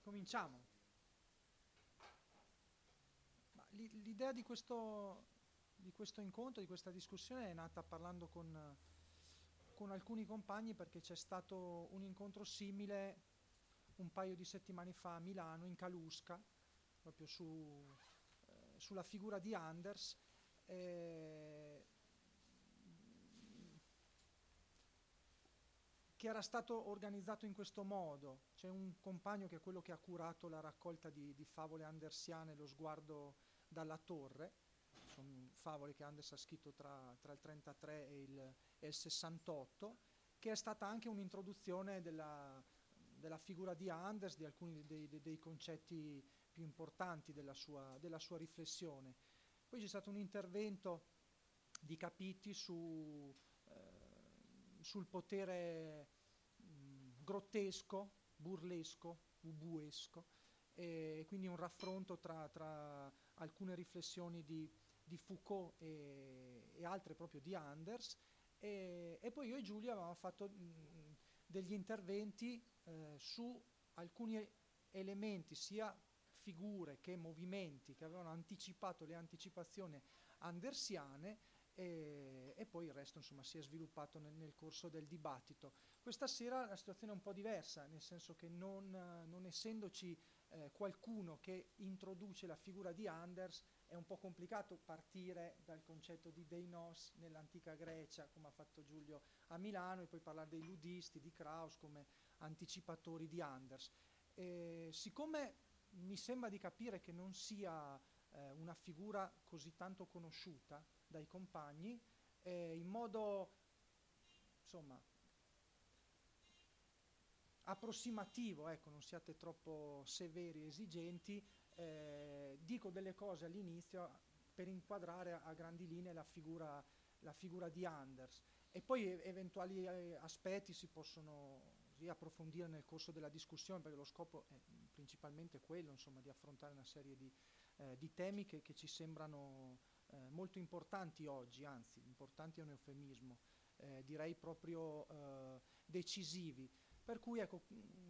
Cominciamo. l'idea di questo, di questo, incontro, di questa discussione è nata parlando con, con alcuni compagni perché c'è stato un incontro simile un paio di settimane fa a Milano, in Calusca, proprio su, eh, sulla figura di Anders. Eh, che era stato organizzato in questo modo. C'è un compagno che è quello che ha curato la raccolta di, di favole andersiane, Lo sguardo dalla torre, sono favole che Anders ha scritto tra, tra il 33 e il, e il, 68, che è stata anche un'introduzione della, della figura di Anders, di alcuni dei, dei, dei concetti più importanti della sua, della sua, riflessione. Poi c'è stato un intervento di Capiti su, sul potere mh, grottesco, burlesco, ubuesco, e quindi un raffronto tra, tra alcune riflessioni di, di Foucault e, e, altre proprio di Anders. E, e, poi io e Giulia avevamo fatto mh, degli interventi eh, su alcuni elementi, sia figure che movimenti che avevano anticipato le anticipazioni andersiane e, e, poi il resto insomma si è sviluppato nel, nel, corso del dibattito. Questa sera la situazione è un po' diversa, nel senso che non, non essendoci eh, qualcuno che introduce la figura di Anders, è un po' complicato partire dal concetto di Deinos nell'antica Grecia, come ha fatto Giulio a Milano, e poi parlare dei ludisti, di Kraus come anticipatori di Anders. E siccome mi sembra di capire che non sia eh, una figura così tanto conosciuta dai compagni, eh, in modo insomma approssimativo, ecco, non siate troppo severi e esigenti, eh, dico delle cose all'inizio per inquadrare a, grandi linee la figura, la figura, di Anders. E poi eventuali eh, aspetti si possono approfondire nel corso della discussione perché lo scopo è principalmente quello, insomma, di affrontare una serie di, eh, di temi che, che, ci sembrano eh, molto importanti oggi, anzi importanti è un eufemismo, eh, direi proprio eh, decisivi. Per cui ecco,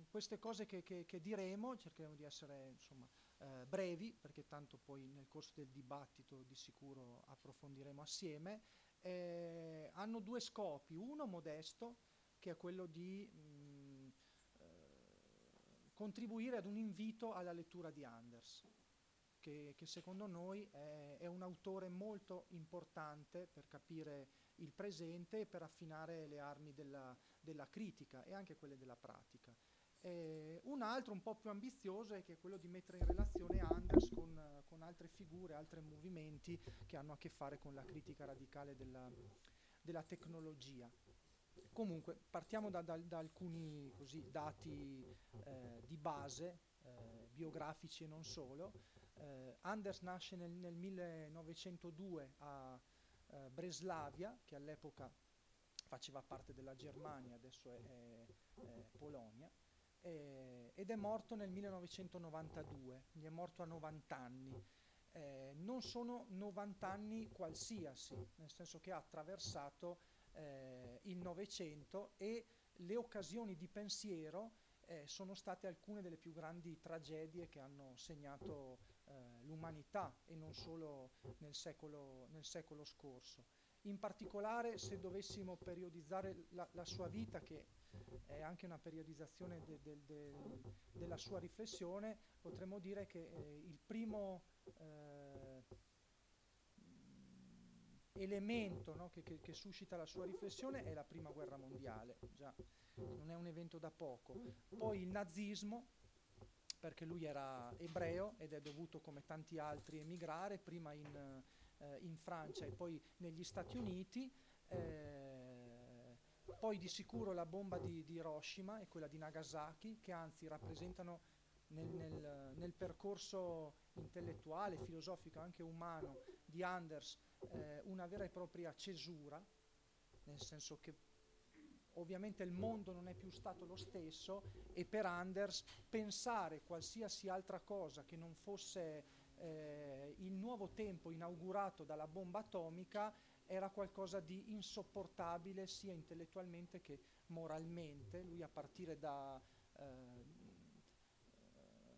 queste cose che, che, che diremo cercheremo di essere insomma, eh, brevi, perché tanto poi nel corso del dibattito di sicuro approfondiremo assieme. Eh, hanno due scopi, uno modesto, che è quello di mh, mm, eh, contribuire ad un invito alla lettura di Anders. Che, che secondo noi è, è un autore molto importante per capire il presente e per affinare le armi della, della critica e anche quelle della pratica. Eh, un altro un po' più ambizioso è che quello di mettere in relazione Anders con, con, altre figure, altri movimenti che hanno a che fare con la critica radicale della, della tecnologia. Comunque partiamo da, da, da alcuni così, dati eh, di base, eh, biografici e non solo. Eh, Anders nasce nel, nel 1902 a eh, Breslavia, che all'epoca faceva parte della Germania, adesso è, è, è Polonia, eh, ed è morto nel 1992, gli è morto a 90 anni. Eh, non sono 90 anni qualsiasi, nel senso che ha attraversato eh, il Novecento e le occasioni di pensiero eh, sono state alcune delle più grandi tragedie che hanno segnato eh, l'umanità e non solo nel secolo, nel secolo scorso. In particolare se dovessimo periodizzare la, la, sua vita, che è anche una periodizzazione de, de, de, della sua riflessione, potremmo dire che eh, il primo eh, elemento no, che, che, che, suscita la sua riflessione è la prima guerra mondiale, già non è un evento da poco. Poi il nazismo, perché lui era ebreo ed è dovuto come tanti altri emigrare, prima in eh, in Francia e poi negli Stati Uniti, eh, poi di sicuro la bomba di, di Hiroshima e quella di Nagasaki, che anzi rappresentano nel, nel, nel percorso intellettuale, filosofico, anche umano di Anders eh, una vera e propria cesura, nel senso che ovviamente il mondo non è più stato lo stesso e per Anders pensare qualsiasi altra cosa che non fosse eh, il nuovo tempo inaugurato dalla bomba atomica era qualcosa di insopportabile sia intellettualmente che moralmente. Lui a partire da, eh,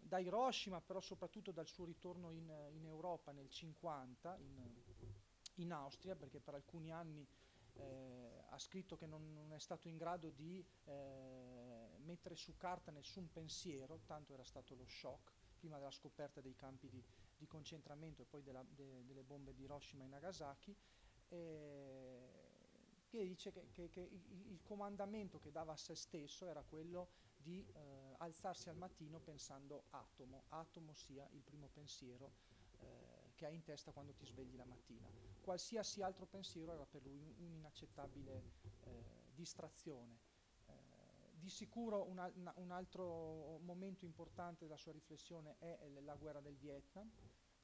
da Hiroshima, però soprattutto dal suo ritorno in, in Europa nel 50, in, in, Austria, perché per alcuni anni eh, ha scritto che non, non, è stato in grado di eh, mettere su carta nessun pensiero, tanto era stato lo shock prima della scoperta dei campi di, di concentramento e poi della, de, delle bombe di Hiroshima e Nagasaki, eh, che dice che, che, che il, comandamento che dava a se stesso era quello di eh, alzarsi al mattino pensando atomo, atomo sia il primo pensiero eh, che hai in testa quando ti svegli la mattina. Qualsiasi altro pensiero era per lui un'inaccettabile eh, distrazione. Eh, di sicuro una, un altro momento importante della sua riflessione è la guerra del Vietnam,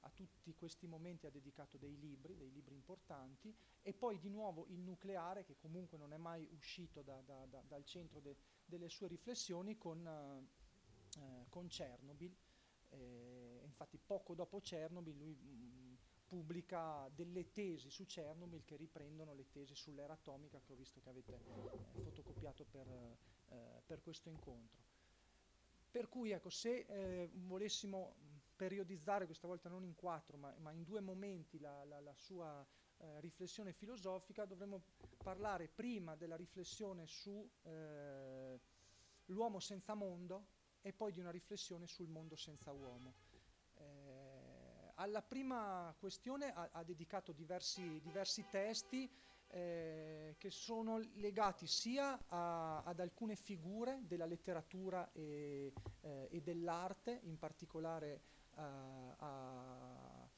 a tutti questi momenti ha dedicato dei libri, dei libri importanti, e poi di nuovo il nucleare, che comunque non è mai uscito da, da, da, dal centro de, delle sue riflessioni, con, eh, con Chernobyl. Eh, infatti poco dopo Chernobyl lui mh, mm, pubblica delle tesi su Chernobyl che riprendono le tesi sull'era atomica che ho visto che avete eh, fotocopiato per, eh, per, questo incontro. Per cui ecco, se eh, volessimo periodizzare, questa volta non in quattro, ma, ma in due momenti la, la, la sua eh, riflessione filosofica, dovremmo parlare prima della riflessione su eh, senza mondo e poi di una riflessione sul mondo senza uomo. Eh, alla prima questione ha, ha dedicato diversi, diversi testi eh, che sono legati sia a, ad alcune figure della letteratura e, eh, e dell'arte, in particolare a, a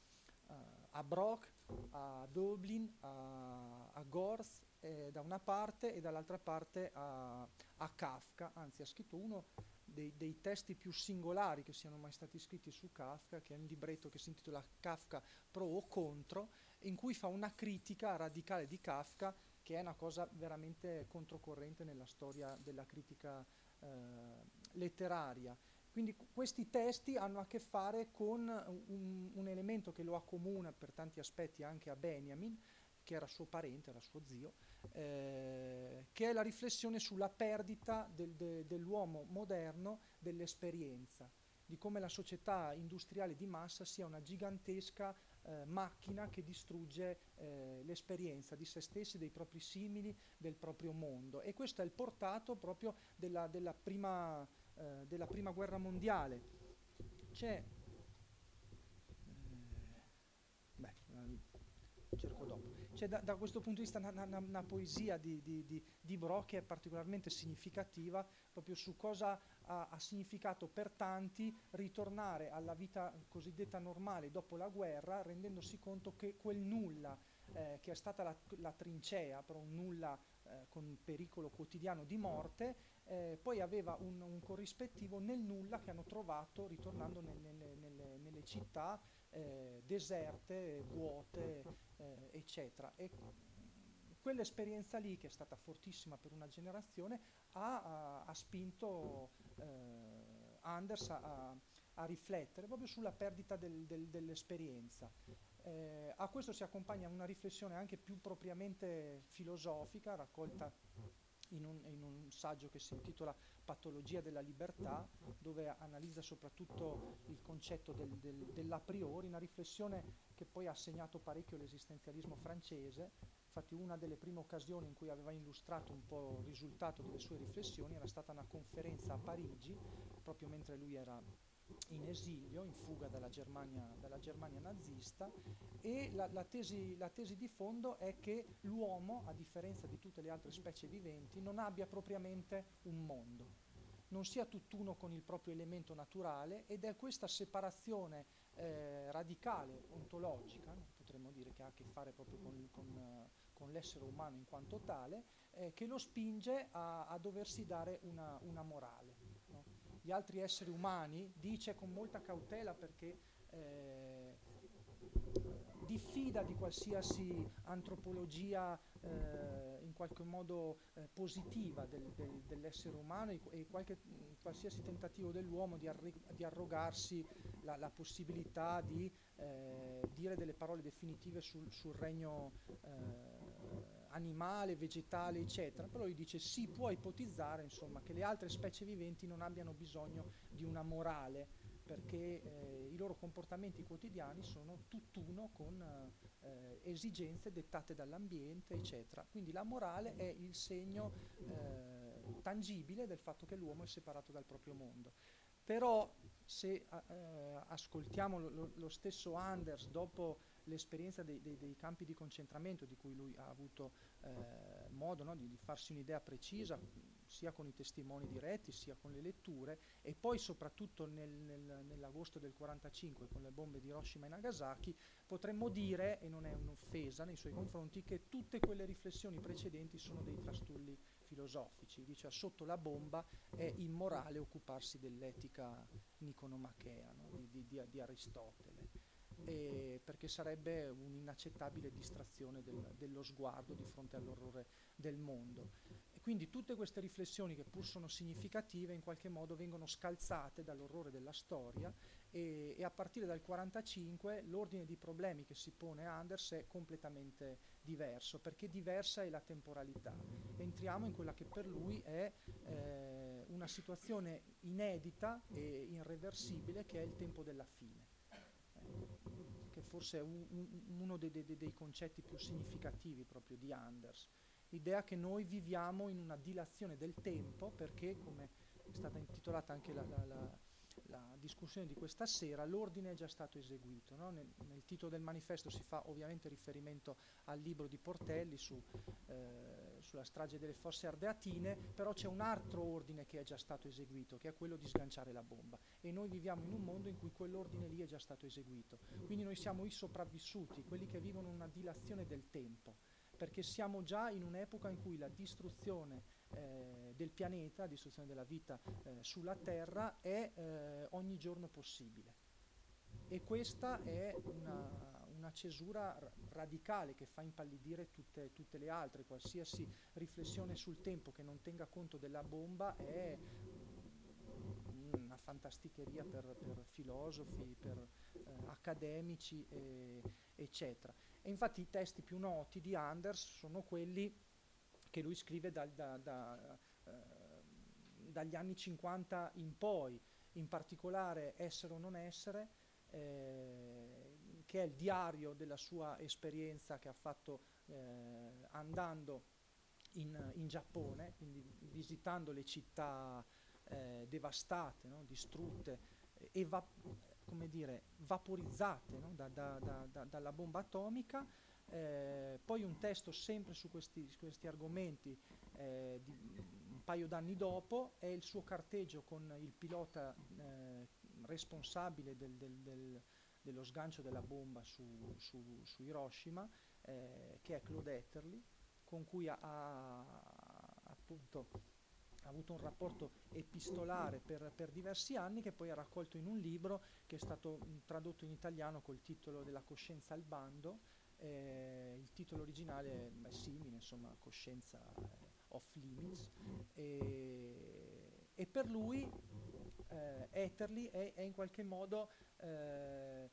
Brock, a Dublin, a, a Gorth eh, da una parte e dall'altra parte a, a, Kafka, anzi ha scritto uno dei, dei, testi più singolari che siano mai stati scritti su Kafka, che è un libretto che si intitola Kafka pro o contro, in cui fa una critica radicale di Kafka, che è una cosa veramente controcorrente nella storia della critica eh, letteraria. Quindi questi testi hanno a che fare con un, un, elemento che lo accomuna per tanti aspetti anche a Benjamin, che era suo parente, era suo zio, eh, che è la riflessione sulla perdita del, de, dell'uomo moderno dell'esperienza, di come la società industriale di massa sia una gigantesca eh, macchina che distrugge eh, l'esperienza di se stessi, dei propri simili, del proprio mondo. E questo è il portato proprio della, della prima eh, della prima guerra mondiale. C'è, eh, beh, eh, cerco dopo. C'è da, da, questo punto di vista una, una, una poesia di, di, di, di Brock che è particolarmente significativa proprio su cosa ha, ha, significato per tanti ritornare alla vita cosiddetta normale dopo la guerra, rendendosi conto che quel nulla eh, che è stata la, la, trincea, però un nulla eh, con pericolo quotidiano di morte, eh, poi aveva un, un, corrispettivo nel nulla che hanno trovato ritornando nel, nelle, nelle, nelle, città eh, deserte, vuote, eh, eccetera. E quell'esperienza lì, che è stata fortissima per una generazione, ha, ha, ha spinto eh, Anders a, a, riflettere proprio sulla perdita del, del, dell'esperienza. Eh, a questo si accompagna una riflessione anche più propriamente filosofica, raccolta in un, in un, saggio che si intitola Patologia della libertà, dove analizza soprattutto il concetto del, del, dell'a priori, una riflessione che poi ha segnato parecchio l'esistenzialismo francese. Infatti una delle prime occasioni in cui aveva illustrato un po' il risultato delle sue riflessioni era stata una conferenza a Parigi, proprio mentre lui era in esilio, in fuga dalla Germania, dalla Germania nazista e la, la, tesi, la, tesi, di fondo è che l'uomo, a differenza di tutte le altre specie viventi, non abbia propriamente un mondo, non sia tutt'uno con il proprio elemento naturale ed è questa separazione eh, radicale, ontologica, potremmo dire che ha a che fare proprio con, con, con l'essere umano in quanto tale, eh, che lo spinge a, a doversi dare una, una morale. Gli altri esseri umani, dice con molta cautela perché eh, diffida di qualsiasi antropologia eh, in qualche modo eh, positiva del, del, dell'essere umano e, e qualche, qualsiasi tentativo dell'uomo di, arri- di arrogarsi la, la, possibilità di eh, dire delle parole definitive sul, sul regno eh, animale, vegetale, eccetera, però lui dice si può ipotizzare insomma, che le altre specie viventi non abbiano bisogno di una morale perché eh, i loro comportamenti quotidiani sono tutt'uno con eh, esigenze dettate dall'ambiente, eccetera. Quindi la morale è il segno eh, tangibile del fatto che l'uomo è separato dal proprio mondo. Però se eh, ascoltiamo lo, lo, stesso Anders dopo l'esperienza dei, dei, dei, campi di concentramento di cui lui ha avuto eh, modo no, di, di, farsi un'idea precisa, sia con i testimoni diretti sia con le letture, e poi soprattutto nel, nel, nell'agosto del 45 con le bombe di Hiroshima e Nagasaki, potremmo dire, e non è un'offesa nei suoi confronti, che tutte quelle riflessioni precedenti sono dei trastulli filosofici. Dice sotto la bomba è immorale occuparsi dell'etica niconomachea no? di, di, di Aristotele eh, perché sarebbe un'inaccettabile distrazione del, dello sguardo di fronte all'orrore del mondo. E quindi tutte queste riflessioni che pur sono significative in qualche modo vengono scalzate dall'orrore della storia e, e a partire dal 1945 l'ordine di problemi che si pone Anders è completamente diverso, perché diversa è la temporalità. Entriamo in quella che per lui è eh, una situazione inedita e irreversibile che è il tempo della fine forse è un, un, uno dei, dei, dei, concetti più significativi proprio di Anders. L'idea che noi viviamo in una dilazione del tempo perché, come è stata intitolata anche la, la, la la discussione di questa sera, l'ordine è già stato eseguito. No? Nel, nel, titolo del manifesto si fa ovviamente riferimento al libro di Portelli su, eh, sulla strage delle fosse ardeatine, però c'è un altro ordine che è già stato eseguito, che è quello di sganciare la bomba. E noi viviamo in un mondo in cui quell'ordine lì è già stato eseguito. Quindi noi siamo i sopravvissuti, quelli che vivono una dilazione del tempo, perché siamo già in un'epoca in cui la distruzione eh, del pianeta, la distruzione della vita eh, sulla Terra è eh, ogni giorno possibile. E questa è una, una cesura radicale che fa impallidire tutte, tutte, le altre. Qualsiasi riflessione sul tempo che non tenga conto della bomba è una fantasticheria per, per filosofi, per eh, accademici, e, eccetera. E infatti i testi più noti di Anders sono quelli che lui scrive dal, da, da, eh, dagli anni 50 in poi, in particolare Essere o non essere, eh, che è il diario della sua esperienza che ha fatto eh, andando in, in, Giappone, quindi visitando le città eh, devastate, no? distrutte, eva- come dire, vaporizzate no? da, da, da, dalla bomba atomica eh, poi un testo sempre su questi, su questi argomenti eh, di, un paio d'anni dopo è il suo carteggio con il pilota eh, responsabile del, del, del, dello sgancio della bomba su, su, su Hiroshima, eh, che è Claude Etterly, con cui ha, ha appunto ha avuto un rapporto epistolare per, per, diversi anni che poi ha raccolto in un libro che è stato tradotto in italiano col titolo della coscienza al bando. Eh, il titolo originale è simile, insomma, Coscienza eh, off limits, e, e per lui eh, Etherly è, è, in qualche modo eh,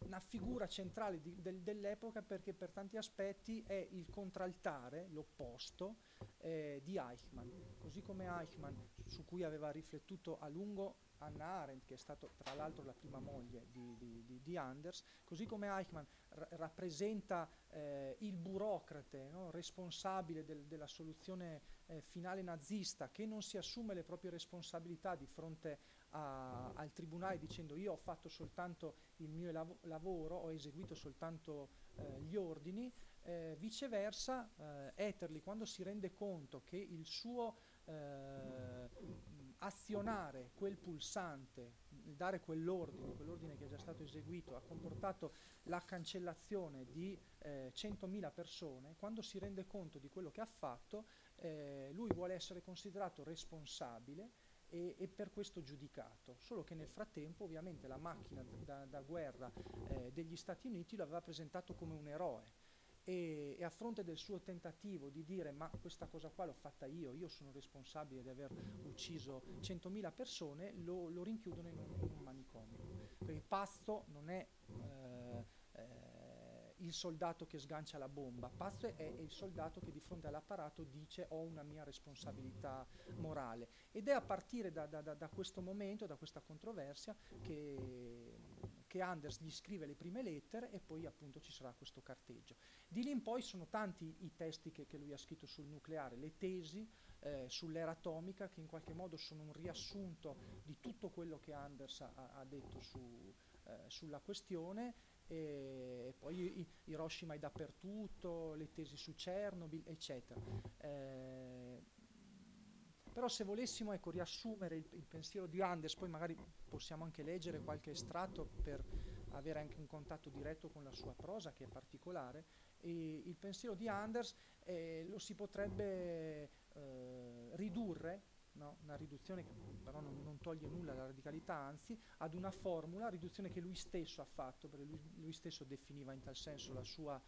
una figura centrale di, del, dell'epoca perché per tanti aspetti è il contraltare, l'opposto eh, di Eichmann, così come Eichmann, su cui aveva riflettuto a lungo Anna Arendt, che è stata tra l'altro la prima moglie di, di, di, di Anders, così come Eichmann r- rappresenta eh, il burocrate no? responsabile del, della soluzione eh, finale nazista, che non si assume le proprie responsabilità di fronte a, al tribunale dicendo io ho fatto soltanto il mio lav- lavoro, ho eseguito soltanto eh, gli ordini, eh, viceversa eh, Etterly quando si rende conto che il suo eh, azionare quel pulsante, dare quell'ordine, quell'ordine che è già stato eseguito, ha comportato la cancellazione di eh, 100.000 persone, quando si rende conto di quello che ha fatto, eh, lui vuole essere considerato responsabile e, e, per questo giudicato, solo che nel frattempo ovviamente la macchina da, da guerra eh, degli Stati Uniti lo aveva presentato come un eroe e, e, a fronte del suo tentativo di dire ma questa cosa qua l'ho fatta io, io sono responsabile di aver ucciso 100.000 persone, lo, lo rinchiudono in un, in un, manicomio. Perché pazzo non è eh, eh, il soldato che sgancia la bomba, pazzo è, è il soldato che di fronte all'apparato dice ho una mia responsabilità morale. Ed è a partire da, da, da, da questo momento, da questa controversia, che che Anders gli scrive le prime lettere e poi appunto ci sarà questo carteggio. Di lì in poi sono tanti i testi che, che lui ha scritto sul nucleare, le tesi eh, sull'era atomica che in qualche modo sono un riassunto di tutto quello che Anders ha, ha detto su, eh, sulla questione e poi Hiroshima è dappertutto, le tesi su Chernobyl, eccetera. Eh, però se volessimo ecco, riassumere il, il, pensiero di Anders, poi magari possiamo anche leggere qualche estratto per avere anche un contatto diretto con la sua prosa che è particolare, e il pensiero di Anders eh, lo si potrebbe eh, ridurre No? una riduzione che però non, non, toglie nulla alla radicalità, anzi, ad una formula, riduzione che lui stesso ha fatto, perché lui, lui stesso definiva in tal senso la sua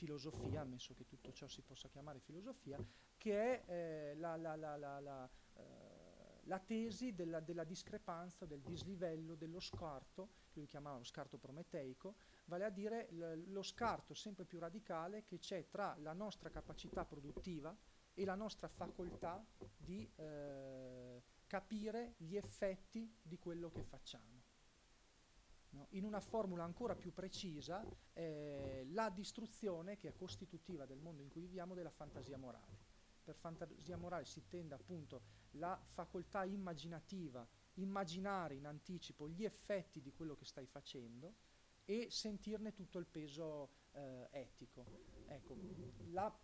filosofia, ammesso che tutto ciò si possa chiamare filosofia, che è eh, la, la, la, eh, la, tesi della, della, discrepanza, del dislivello, dello scarto, che lui chiamava lo scarto prometeico, vale a dire lo scarto sempre più radicale che c'è tra la nostra capacità produttiva e la nostra facoltà di eh, capire gli effetti di quello che facciamo. No? In una formula ancora più precisa, eh, la distruzione che è costitutiva del mondo in cui viviamo della fantasia morale. Per fantasia morale si intende appunto la facoltà immaginativa, immaginare in anticipo gli effetti di quello che stai facendo e sentirne tutto il peso eh, etico. Ecco, la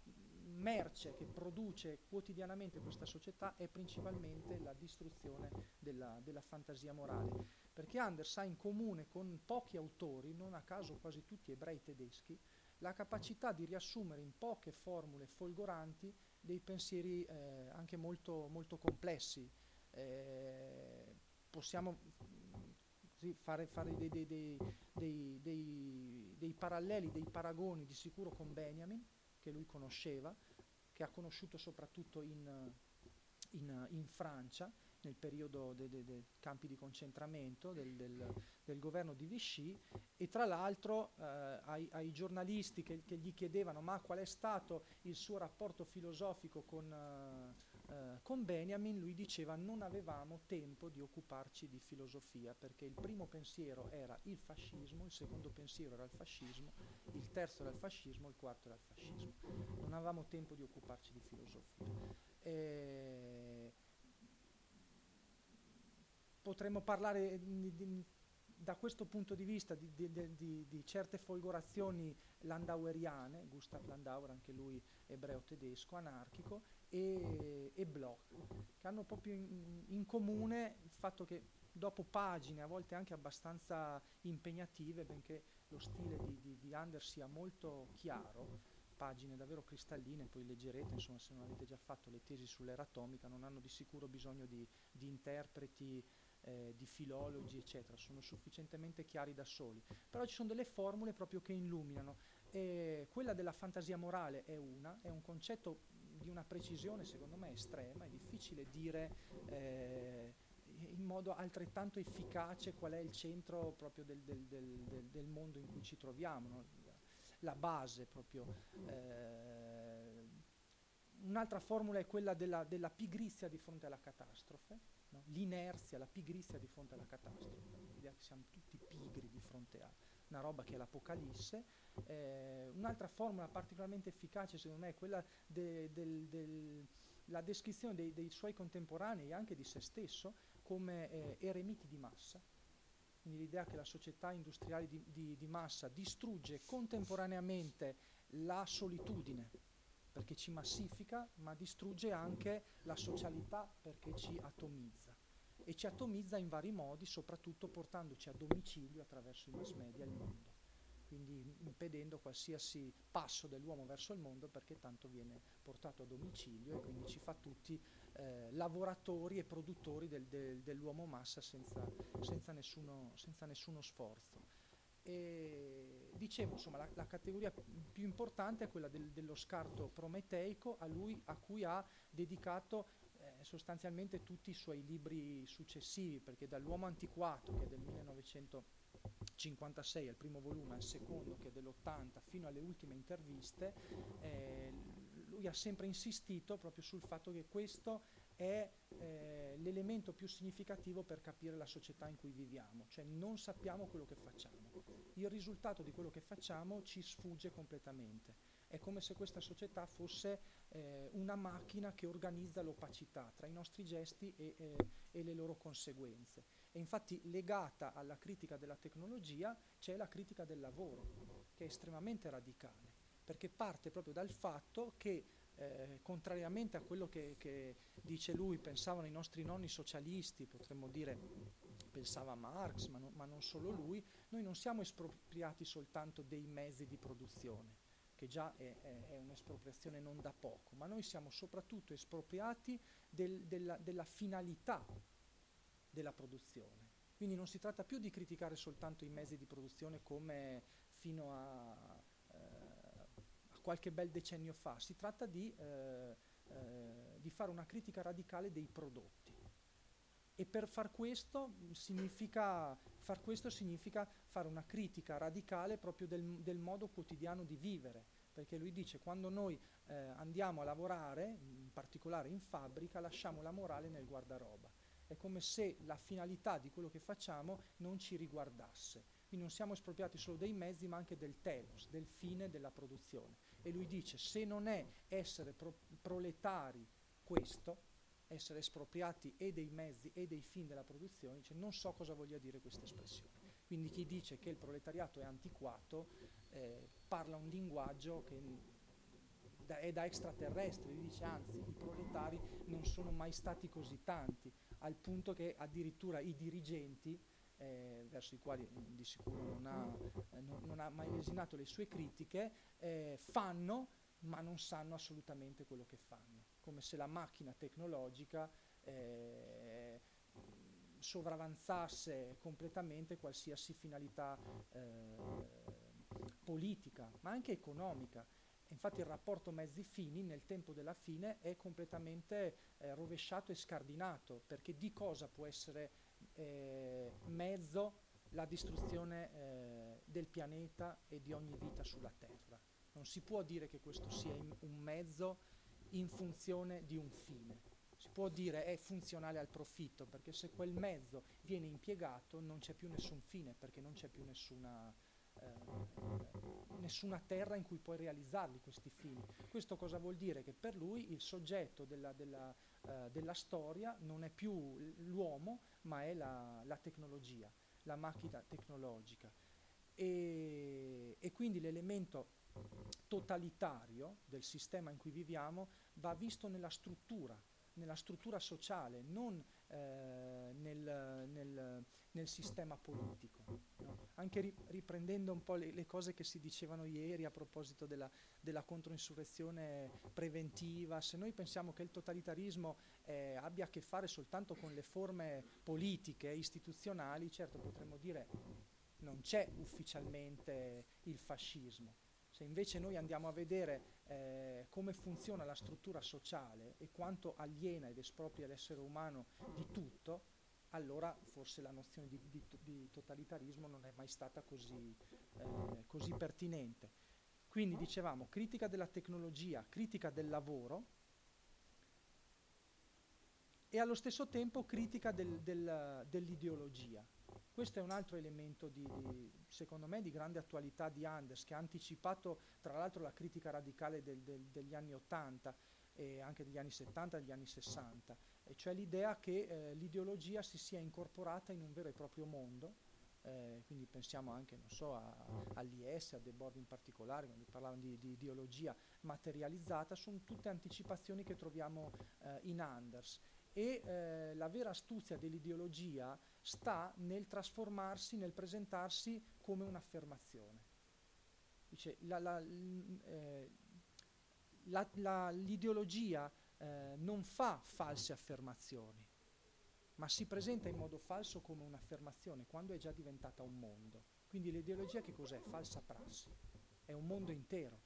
merce che produce quotidianamente questa società è principalmente la distruzione della, della fantasia morale perché Anders ha in comune con pochi autori, non a caso quasi tutti ebrei tedeschi, la capacità di riassumere in poche formule folgoranti dei pensieri eh, anche molto, molto complessi. Eh, possiamo sì, fare, fare dei, dei, dei, dei, paralleli, dei paragoni di sicuro con Benjamin, che lui conosceva, che ha conosciuto soprattutto in, in, in Francia, nel periodo dei de, de campi di concentramento del, del, del, governo di Vichy. E tra l'altro eh, ai, ai, giornalisti che, che, gli chiedevano ma qual è stato il suo rapporto filosofico con, eh, eh, con Benjamin, lui diceva non avevamo tempo di occuparci di filosofia perché il primo pensiero era il fascismo, il secondo pensiero era il fascismo, il terzo era il fascismo, il quarto era il fascismo. Non avevamo tempo di occuparci di filosofia. E potremmo parlare di, di, da questo punto di vista di, di, certe folgorazioni landaueriane, Gustav Landauer, anche lui ebreo tedesco, anarchico, e, e Bloch, che hanno proprio in, in, comune il fatto che dopo pagine, a volte anche abbastanza impegnative, benché lo stile di, di Anders sia molto chiaro, pagine davvero cristalline, poi leggerete, insomma se non avete già fatto le tesi sull'era atomica, non hanno di sicuro bisogno di, di interpreti eh, di filologi, eccetera, sono sufficientemente chiari da soli. Però ci sono delle formule proprio che illuminano. E quella della fantasia morale è una, è un concetto di una precisione secondo me estrema, è difficile dire eh, in modo altrettanto efficace qual è il centro proprio del, del, del, del mondo in cui ci troviamo, no? la base proprio. Eh, un'altra formula è quella della, della pigrizia di fronte alla catastrofe, no? l'inerzia, la pigrizia di fronte alla catastrofe, l'idea che siamo tutti pigri di fronte a una roba che è l'Apocalisse. Eh, un'altra formula particolarmente efficace secondo me è quella della de, de, descrizione dei, dei, suoi contemporanei e anche di se stesso come eh, eremiti di massa. Quindi l'idea che la società industriale di, di, di massa distrugge contemporaneamente la solitudine, perché ci massifica, ma distrugge anche la socialità perché ci atomizza. E ci atomizza in vari modi, soprattutto portandoci a domicilio attraverso i mass media il mondo quindi impedendo qualsiasi passo dell'uomo verso il mondo perché tanto viene portato a domicilio e quindi ci fa tutti eh, lavoratori e produttori del, del, dell'uomo massa senza, senza, nessuno, senza nessuno sforzo. E dicevo, insomma, la, la, categoria più importante è quella del, dello scarto prometeico a, lui, a cui ha dedicato sostanzialmente tutti i suoi libri successivi, perché dall'uomo antiquato, che è del 1956, il primo volume, al secondo, che è dell'80, fino alle ultime interviste, eh, lui ha sempre insistito proprio sul fatto che questo è eh, l'elemento più significativo per capire la società in cui viviamo, cioè non sappiamo quello che facciamo. Il risultato di quello che facciamo ci sfugge completamente. È come se questa società fosse eh, una macchina che organizza l'opacità tra i nostri gesti e, eh, e le loro conseguenze. E infatti legata alla critica della tecnologia c'è la critica del lavoro, che è estremamente radicale, perché parte proprio dal fatto che eh, contrariamente a quello che, che, dice lui, pensavano i nostri nonni socialisti, potremmo dire pensava Marx, ma, no, ma non solo lui, noi non siamo espropriati soltanto dei mezzi di produzione, che già è, è, è un'espropriazione non da poco, ma noi siamo soprattutto espropriati del, della, della finalità della produzione. Quindi non si tratta più di criticare soltanto i mezzi di produzione come fino a qualche bel decennio fa, si tratta di, eh, eh, di fare una critica radicale dei prodotti. E per far questo significa, far questo significa fare una critica radicale proprio del, del, modo quotidiano di vivere, perché lui dice quando noi eh, andiamo a lavorare, in particolare in fabbrica, lasciamo la morale nel guardaroba. È come se la finalità di quello che facciamo non ci riguardasse. Quindi non siamo espropriati solo dei mezzi, ma anche del telos, del fine della produzione. E lui dice, se non è essere pro- proletari questo, essere espropriati e dei mezzi e dei fini della produzione, dice, non so cosa voglia dire questa espressione. Quindi chi dice che il proletariato è antiquato eh, parla un linguaggio che è da extraterrestre, lui dice anzi i proletari non sono mai stati così tanti, al punto che addirittura i dirigenti eh, verso i quali mm, di sicuro non ha, eh, non, non ha, mai lesinato le sue critiche, eh, fanno ma non sanno assolutamente quello che fanno, come se la macchina tecnologica sopravanzasse completamente qualsiasi finalità eh, politica, ma anche economica. Infatti il rapporto mezzi-fini nel tempo della fine è completamente eh, rovesciato e scardinato, perché di cosa può essere eh, mezzo la distruzione eh, del pianeta e di ogni vita sulla Terra. Non si può dire che questo sia un mezzo in funzione di un fine. Può dire è funzionale al profitto, perché se quel mezzo viene impiegato non c'è più nessun fine, perché non c'è più nessuna, eh, nessuna terra in cui puoi realizzarli questi fini. Questo cosa vuol dire? Che per lui il soggetto della, della, uh, della storia non è più l'uomo, ma è la, la tecnologia, la macchina tecnologica. E, e quindi l'elemento totalitario del sistema in cui viviamo va visto nella struttura, nella struttura sociale, non eh, nel, nel, nel, sistema politico. No? Anche ri, riprendendo un po' le, le, cose che si dicevano ieri a proposito della, della controinsurrezione preventiva, se noi pensiamo che il totalitarismo eh, abbia a che fare soltanto con le forme politiche istituzionali, certo potremmo dire non c'è ufficialmente il fascismo se invece noi andiamo a vedere eh, come funziona la struttura sociale e quanto aliena ed espropria l'essere umano di tutto, allora forse la nozione di, di, di totalitarismo non è mai stata così, eh, così pertinente. Quindi dicevamo critica della tecnologia, critica del lavoro e allo stesso tempo critica del, del, dell'ideologia. Questo è un altro elemento, di, di, secondo me, di grande attualità di Anders, che ha anticipato tra l'altro la critica radicale del, del, degli anni 80 e anche degli anni 70 e degli anni 60, e cioè l'idea che eh, l'ideologia si sia incorporata in un vero e proprio mondo, eh, quindi pensiamo anche so, all'IS, a Debord in particolare, quando parlavano di, di ideologia, materializzata, sono tutte anticipazioni che troviamo eh, in Anders. E eh, la vera astuzia dell'ideologia sta nel trasformarsi, nel presentarsi come un'affermazione. Dice, la, la, eh, la, l'ideologia eh, non fa false affermazioni, ma si presenta in modo falso come un'affermazione quando è già diventata un mondo. Quindi l'ideologia che cos'è? Falsa prassi, è un mondo intero.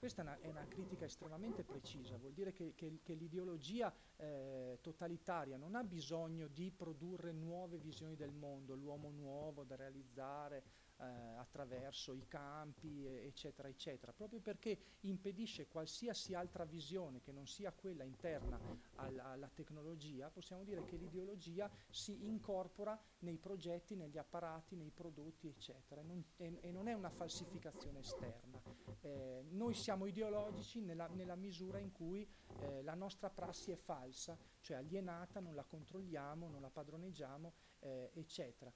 Questa è una, è una critica estremamente precisa, vuol dire che, che, che l'ideologia eh, totalitaria non ha bisogno di produrre nuove visioni del mondo, l'uomo nuovo da realizzare, eh, attraverso i campi, eccetera, eccetera, proprio perché impedisce qualsiasi altra visione che non sia quella interna alla, alla tecnologia, possiamo dire che l'ideologia si incorpora nei progetti, negli apparati, nei prodotti, eccetera, e non, e, e non è una falsificazione esterna. Eh, noi siamo ideologici nella, nella misura in cui eh, la nostra prassi è falsa, cioè alienata, non la controlliamo, non la padroneggiamo, eh, eccetera.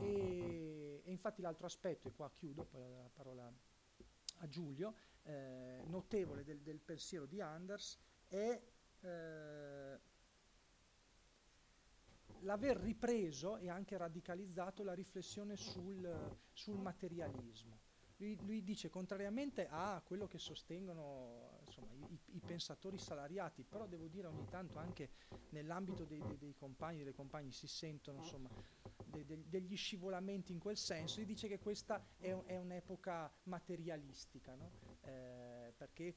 E, e infatti l'altro aspetto, e qua chiudo, poi la parola a Giulio, eh, notevole del, del, pensiero di Anders è eh, l'aver ripreso e anche radicalizzato la riflessione sul, sul materialismo. Lui, lui, dice, contrariamente a quello che sostengono i, pensatori salariati, però devo dire ogni tanto anche nell'ambito dei, dei, dei compagni delle compagne si sentono insomma, de, de, degli scivolamenti in quel senso, gli dice che questa è, è un'epoca materialistica, no? eh, perché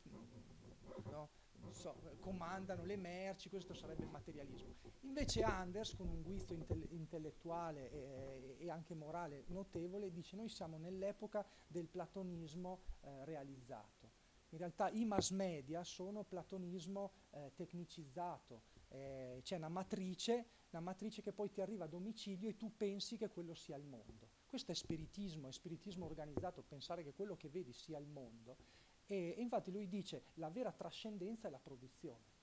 no, so, comandano le merci, questo sarebbe il materialismo. Invece Anders, con un guizzo intell intellettuale e, e, anche morale notevole, dice noi siamo nell'epoca del platonismo eh, realizzato. In realtà i mass media sono platonismo eh, tecnicizzato, eh, c'è una matrice, una matrice che poi ti arriva a domicilio e tu pensi che quello sia il mondo. Questo è spiritismo, è spiritismo organizzato, pensare che quello che vedi sia il mondo. E, e infatti lui dice la vera trascendenza è la produzione.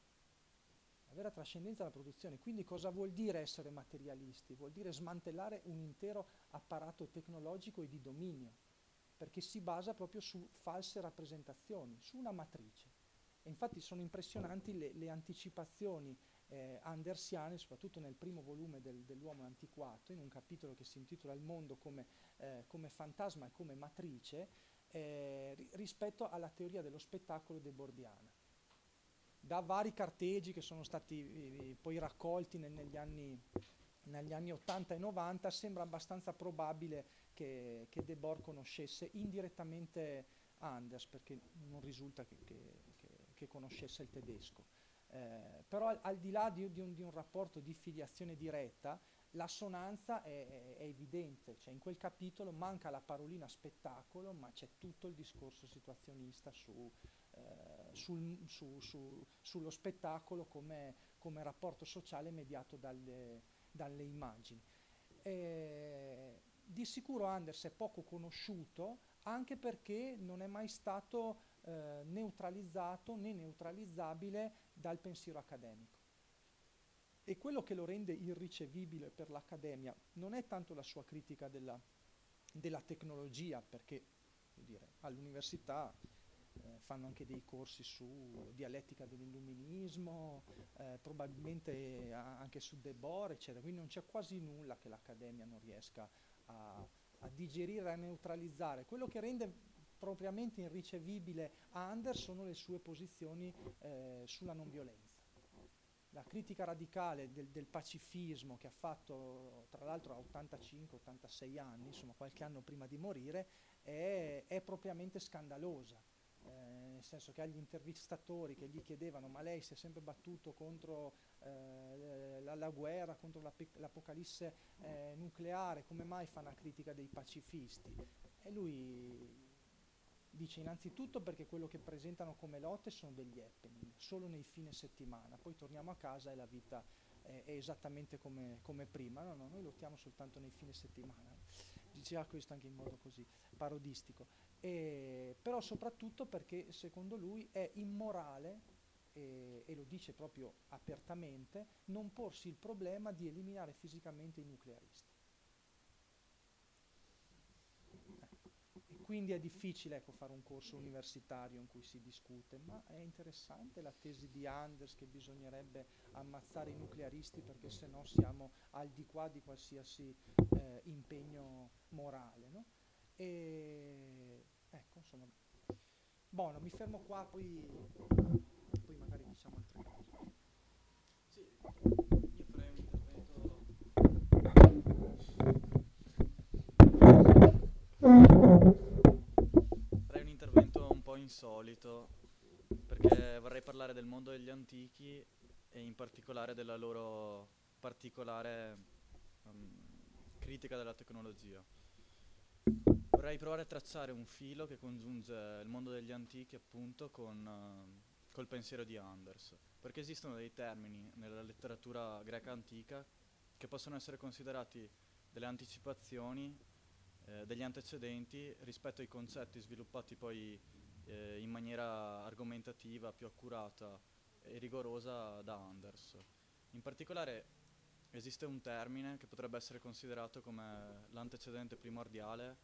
La vera trascendenza è la produzione. Quindi cosa vuol dire essere materialisti? Vuol dire smantellare un intero apparato tecnologico e di dominio, perché si basa proprio su false rappresentazioni, su una matrice. E infatti sono impressionanti le, le anticipazioni eh, andersiane, soprattutto nel primo volume del, dell'uomo antiquato, in un capitolo che si intitola Il mondo come, eh, come fantasma e come matrice, eh, rispetto alla teoria dello spettacolo debordiana. Da vari carteggi che sono stati eh, poi raccolti nel, negli, anni, negli, anni, 80 e 90, sembra abbastanza probabile che, che Debord conoscesse indirettamente Anders, perché non risulta che, che, che conoscesse il tedesco. Eh, però al, al, di là di, di, un, di, un, rapporto di filiazione diretta, l'assonanza è, è, è, evidente, cioè in quel capitolo manca la parolina spettacolo, ma c'è tutto il discorso situazionista su, eh, sul, su, su, sullo spettacolo come, come, rapporto sociale mediato dalle, dalle immagini. Eh, di sicuro Anders è poco conosciuto anche perché non è mai stato eh, neutralizzato né neutralizzabile dal pensiero accademico. E quello che lo rende irricevibile per l'Accademia non è tanto la sua critica della, della tecnologia, perché dire, all'università eh, fanno anche dei corsi su dialettica dell'illuminismo, eh, probabilmente anche su Debord, eccetera, quindi non c'è quasi nulla che l'Accademia non riesca a, a digerire, a neutralizzare. Quello che rende propriamente irricevibile a Anders sono le sue posizioni eh, sulla non violenza la critica radicale del, del, pacifismo che ha fatto tra l'altro a 85-86 anni, insomma qualche anno prima di morire, è, è propriamente scandalosa. Eh, nel senso che agli intervistatori che gli chiedevano ma lei si è sempre battuto contro eh, la, la, guerra, contro l'apocalisse eh, nucleare, come mai fa una critica dei pacifisti? E lui Dice innanzitutto perché quello che presentano come lotte sono degli happening, solo nei fine settimana, poi torniamo a casa e la vita è, è esattamente come, come, prima. No, no, noi lottiamo soltanto nei fine settimana. Diceva questo anche in modo così parodistico. E, però soprattutto perché secondo lui è immorale, e, e lo dice proprio apertamente, non porsi il problema di eliminare fisicamente i nuclearisti quindi è difficile ecco, fare un corso universitario in cui si discute, ma è interessante la tesi di Anders che bisognerebbe ammazzare i nuclearisti perché se no siamo al di qua di qualsiasi eh, impegno morale. No? E ecco, insomma, buono, mi fermo qua, poi, poi magari diciamo altre cose. Sì, io farei un intervento Farei un intervento un po' insolito perché vorrei parlare del mondo degli antichi e in particolare della loro particolare um, critica della tecnologia. Vorrei provare a tracciare un filo che congiunge il mondo degli antichi appunto con uh, col pensiero di Anders, perché esistono dei termini nella letteratura greca antica che possono essere considerati delle anticipazioni eh, degli antecedenti rispetto ai concetti sviluppati poi eh, in maniera argomentativa, più accurata e rigorosa da Anders. In particolare esiste un termine che potrebbe essere considerato come l'antecedente primordiale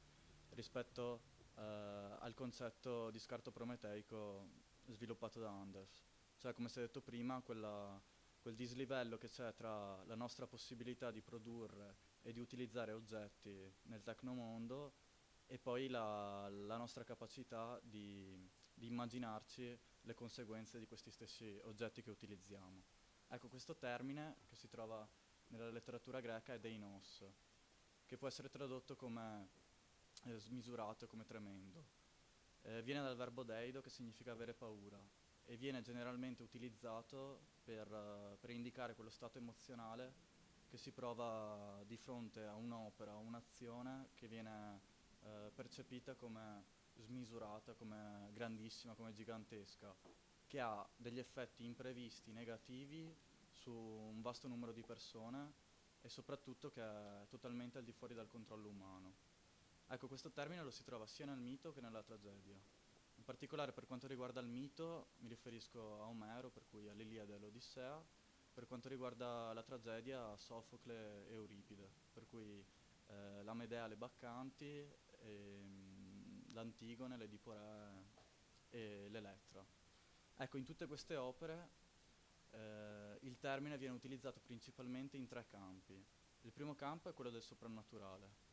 rispetto eh, al concetto di scarto prometeico sviluppato da Anders. Cioè, come si è detto prima, quella, quel dislivello che c'è tra la nostra possibilità di produrre e di utilizzare oggetti nel tecnomondo e poi la, la nostra capacità di, di, immaginarci le conseguenze di questi stessi oggetti che utilizziamo. Ecco, questo termine che si trova nella letteratura greca è deinos, che può essere tradotto come eh, smisurato, come tremendo. Eh, viene dal verbo deido che significa avere paura e viene generalmente utilizzato per, uh, per indicare quello stato emozionale che si prova di fronte a un'opera, a un'azione che viene eh, percepita come smisurata, come grandissima, come gigantesca, che ha degli effetti imprevisti, negativi su un vasto numero di persone e soprattutto che è totalmente al di fuori dal controllo umano. Ecco, questo termine lo si trova sia nel mito che nella tragedia. In particolare per quanto riguarda il mito mi riferisco a Omero, per cui all'Iliade e all'Odissea, per quanto riguarda la tragedia, Sofocle e Euripide, per cui eh, la Medea le Baccanti, e, mh, l'Antigone, l'Edipo Re e l'Elettra. Ecco, in tutte queste opere eh, il termine viene utilizzato principalmente in tre campi. Il primo campo è quello del soprannaturale,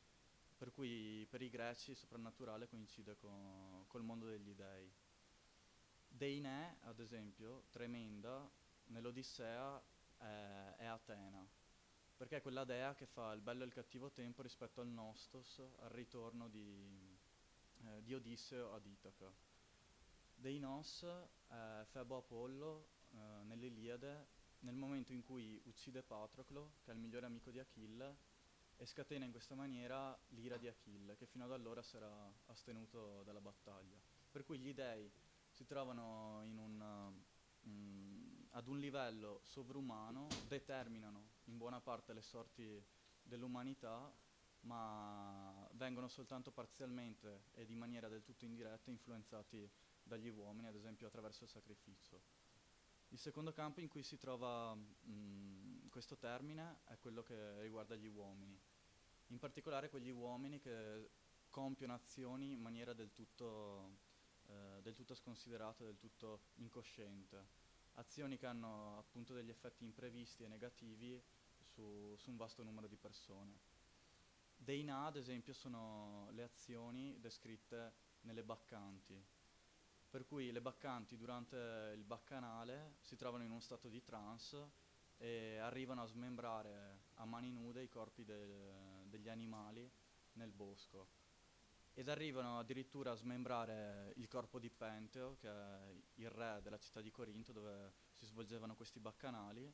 per cui per i greci il soprannaturale coincide con, col mondo degli dei. Deine, ad esempio, tremenda, nell'Odissea è, è Atena, perché è quella dea che fa il bello e il cattivo tempo rispetto al Nostos, al ritorno di, eh, di Odisseo ad Itaca. Deinos è Febo Apollo eh, nell'Iliade nel momento in cui uccide Patroclo, che è il migliore amico di Achille, e scatena in questa maniera l'ira di Achille, che fino ad allora si era astenuto dalla battaglia. Per cui gli dei si trovano un, um, ad un livello sovrumano determinano in buona parte le sorti dell'umanità, ma vengono soltanto parzialmente ed in maniera del tutto indiretta influenzati dagli uomini, ad esempio attraverso il sacrificio. Il secondo campo in cui si trova mh, questo termine è quello che riguarda gli uomini, in particolare quegli uomini che compiono azioni in maniera del tutto, eh, del tutto sconsiderata, del tutto incosciente azioni che hanno appunto degli effetti imprevisti e negativi su, su un vasto numero di persone. Dei NA, ad esempio, sono le azioni descritte nelle baccanti, per cui le baccanti durante il baccanale si trovano in uno stato di trance e arrivano a smembrare a mani nude i corpi de- degli animali nel bosco ed arrivano addirittura a smembrare il corpo di Penteo, che è il re della città di Corinto dove si svolgevano questi baccanali,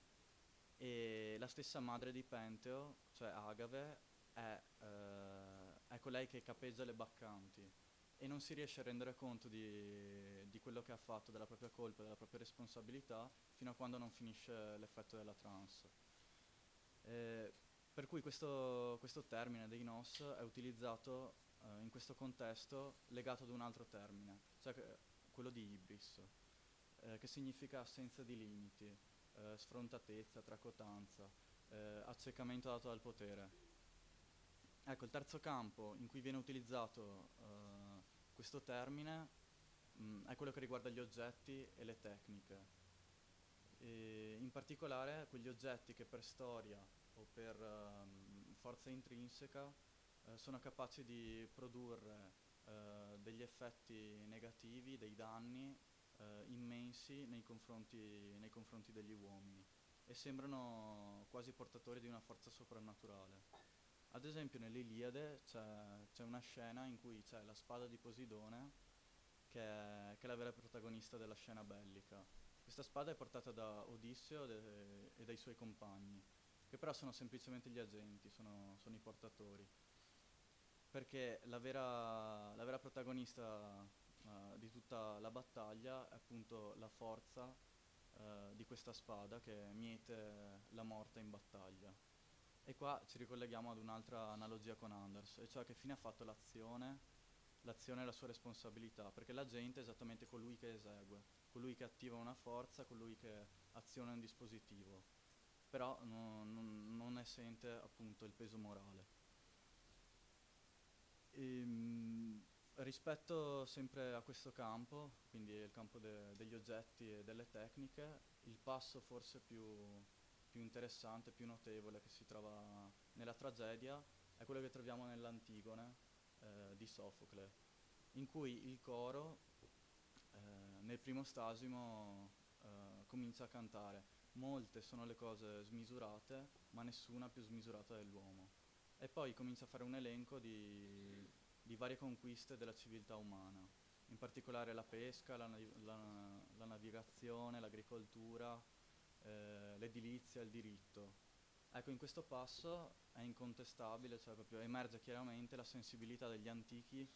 e la stessa madre di Penteo, cioè Agave, è, eh, è colei che capeggia le baccanti e non si riesce a rendere conto di, di, quello che ha fatto, della propria colpa, della propria responsabilità, fino a quando non finisce l'effetto della trance. Eh, per cui questo, questo termine dei nos è utilizzato eh, in questo contesto legato ad un altro termine, cioè quello di ibris, eh, che significa assenza di limiti, eh, sfrontatezza, tracotanza, eh, accecamento dato dal potere. Ecco, il terzo campo in cui viene utilizzato eh, questo termine mh, mm, è quello che riguarda gli oggetti e le tecniche. E in particolare quegli oggetti che per storia o per um, forza intrinseca uh, sono capaci di produrre uh, degli effetti negativi, dei danni uh, immensi nei confronti, nei confronti degli uomini e sembrano quasi portatori di una forza soprannaturale. Ad esempio nell'Iliade c'è, c'è, una scena in cui c'è la spada di Posidone che è, che è, la vera protagonista della scena bellica. Questa spada è portata da Odisseo de, e dai suoi compagni, che però sono semplicemente gli agenti, sono, sono i portatori. Perché la vera, la vera protagonista uh, di tutta la battaglia è appunto la forza uh, di questa spada che miete la morte in battaglia. E qua ci ricolleghiamo ad un'altra analogia con Anders, e cioè che fine ha fatto l'azione, l'azione è la sua responsabilità, perché l'agente è esattamente colui che esegue, colui che attiva una forza, colui che aziona un dispositivo, però no, non, non ne sente appunto il peso morale. E, ehm, rispetto sempre a questo campo, quindi il campo de- degli oggetti e delle tecniche, il passo forse più più interessante, più notevole che si trova nella tragedia è quello che troviamo nell'Antigone eh, di Sofocle, in cui il coro eh, nel primo stasimo eh, comincia a cantare. Molte sono le cose smisurate, ma nessuna più smisurata dell'uomo. E poi comincia a fare un elenco di, di varie conquiste della civiltà umana, in particolare la pesca, la, la, la navigazione, l'agricoltura, eh, l'edilizia, il diritto. Ecco, in questo passo è incontestabile, cioè proprio emerge chiaramente la sensibilità degli antichi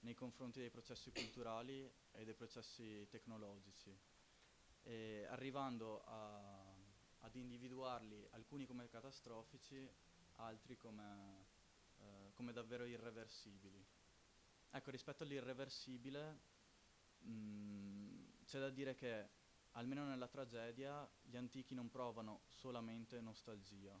nei confronti dei processi culturali e dei processi tecnologici, e arrivando a, ad individuarli alcuni come catastrofici, altri come, eh, come davvero irreversibili. Ecco, rispetto all'irreversibile mh, c'è da dire che almeno nella tragedia, gli antichi non provano solamente nostalgia.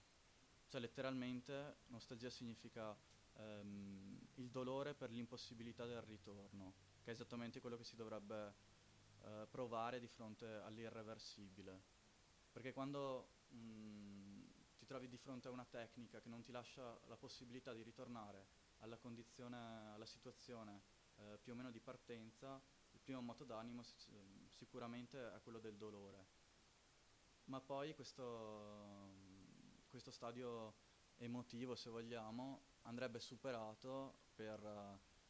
Cioè letteralmente nostalgia significa ehm, il dolore per l'impossibilità del ritorno, che è esattamente quello che si dovrebbe eh, provare di fronte all'irreversibile. Perché quando mh, mm, ti trovi di fronte a una tecnica che non ti lascia la possibilità di ritornare alla condizione, alla situazione eh, più o meno di partenza, primo moto d'animo sic- sicuramente è quello del dolore, ma poi questo, questo stadio emotivo, se vogliamo, andrebbe superato per,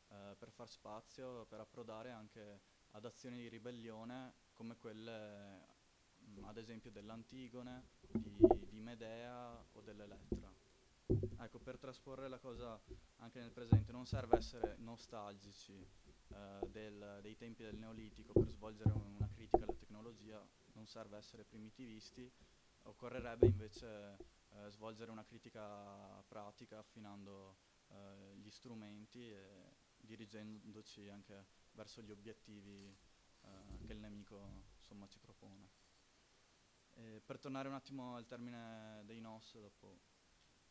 eh, per, far spazio, per approdare anche ad azioni di ribellione come quelle, ad esempio, dell'Antigone, di, di Medea o dell'Elettra. Ecco, per trasporre la cosa anche nel presente non serve essere nostalgici eh, del, dei tempi del Neolitico per svolgere una critica alla tecnologia non serve essere primitivisti, occorrerebbe invece eh, svolgere una critica pratica affinando eh, gli strumenti e dirigendoci anche verso gli obiettivi eh, che il nemico insomma, ci propone. E per tornare un attimo al termine dei NOS, dopo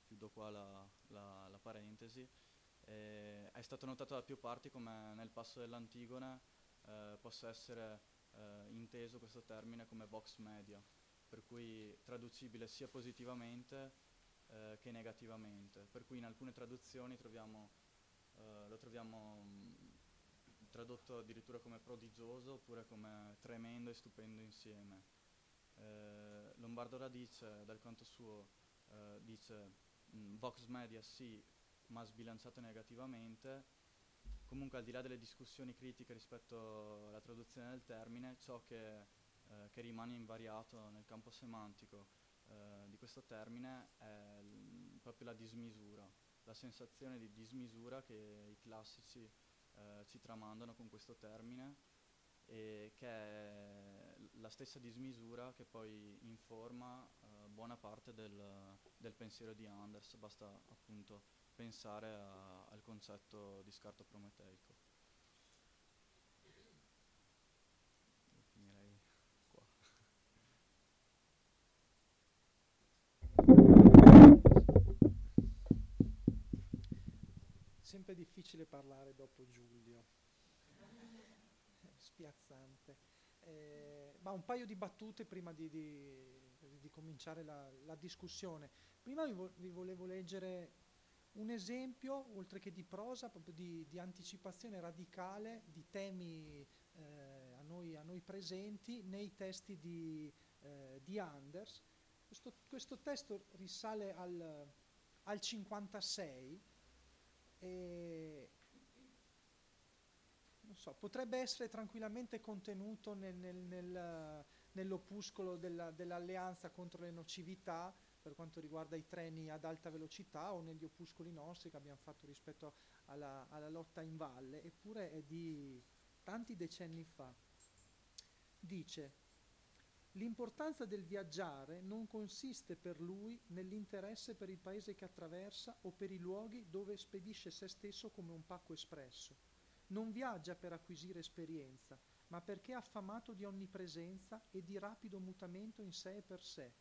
chiudo qua la, la, la parentesi, eh, è stato notato da più parti come nel passo dell'Antigone eh, possa essere eh, inteso questo termine come vox media, per cui traducibile sia positivamente eh, che negativamente, per cui in alcune traduzioni troviamo, eh, lo troviamo mh, tradotto addirittura come prodigioso oppure come tremendo e stupendo insieme. Eh, Lombardo Radice dal canto suo dice mh, vox media sì ma sbilanciato negativamente. Comunque al di là delle discussioni critiche rispetto alla traduzione del termine, ciò che, eh, che rimane invariato nel campo semantico eh, di questo termine è l- proprio la dismisura, la sensazione di dismisura che i classici eh, ci tramandano con questo termine e che è la stessa dismisura che poi informa eh, buona parte del, del pensiero di Anders, basta appunto pensare a, al concetto di scarto prometeico. Sempre difficile parlare dopo Giulio. spiazzante. Eh, ma un paio di battute prima di, di, di cominciare la, la, discussione. Prima vi, vo- vi, volevo leggere un esempio, oltre che di prosa, proprio di, di anticipazione radicale di temi eh, a, noi, a, noi, presenti nei testi di, eh, Anders. Questo, questo, testo risale al, al 56 e potrebbe essere tranquillamente contenuto nel, nel, nel, nell'opuscolo della, dell'alleanza contro le nocività per quanto riguarda i treni ad alta velocità o negli opuscoli nostri che abbiamo fatto rispetto alla, alla lotta in valle, eppure è di tanti decenni fa. Dice, L'importanza del viaggiare non consiste per lui nell'interesse per il paese che attraversa o per i luoghi dove spedisce se stesso come un pacco espresso. Non viaggia per acquisire esperienza, ma perché è affamato di onnipresenza e di rapido mutamento in sé e per sé.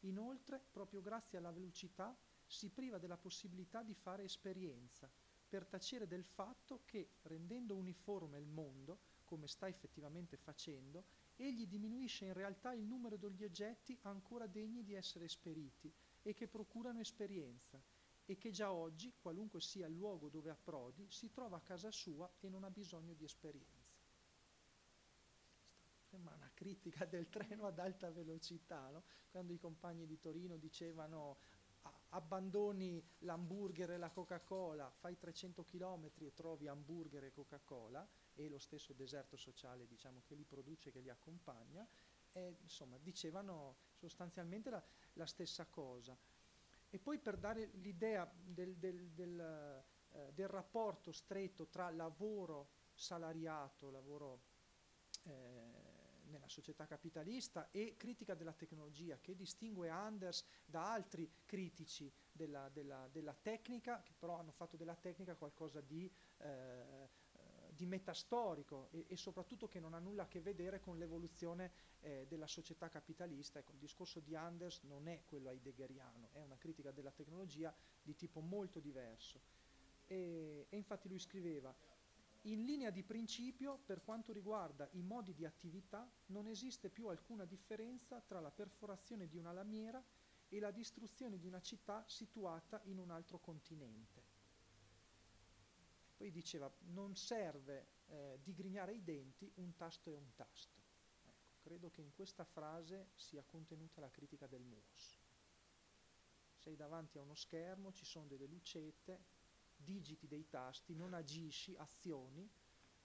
Inoltre, proprio grazie alla velocità, si priva della possibilità di fare esperienza, per tacere del fatto che, rendendo uniforme il mondo, come sta effettivamente facendo, egli diminuisce in realtà il numero degli oggetti ancora degni di essere esperiti e che procurano esperienza, e che già oggi, qualunque sia il luogo dove approdi, si trova a casa sua e non ha bisogno di esperienza. Sembra una critica del treno ad alta velocità, no? quando i compagni di Torino dicevano abbandoni l'hamburger e la Coca-Cola, fai 300 km e trovi hamburger e Coca-Cola, e lo stesso deserto sociale diciamo, che li produce, che li accompagna, e, insomma, dicevano sostanzialmente la, la, stessa cosa. E poi per dare l'idea del, del, del, eh, del rapporto stretto tra lavoro salariato, lavoro eh, nella società capitalista e critica della tecnologia che distingue Anders da altri critici della, della, della tecnica, che però hanno fatto della tecnica qualcosa di eh, di metastorico e, e, soprattutto che non ha nulla a che vedere con l'evoluzione eh, della società capitalista. Ecco, il discorso di Anders non è quello heideggeriano, è una critica della tecnologia di tipo molto diverso. E, e infatti lui scriveva, in linea di principio, per quanto riguarda i modi di attività, non esiste più alcuna differenza tra la perforazione di una lamiera e la distruzione di una città situata in un altro continente. Poi diceva, non serve eh, digrignare i denti, un tasto è un tasto. Ecco, credo che in questa frase sia contenuta la critica del MUOS. Sei davanti a uno schermo, ci sono delle lucette, digiti dei tasti, non agisci, azioni,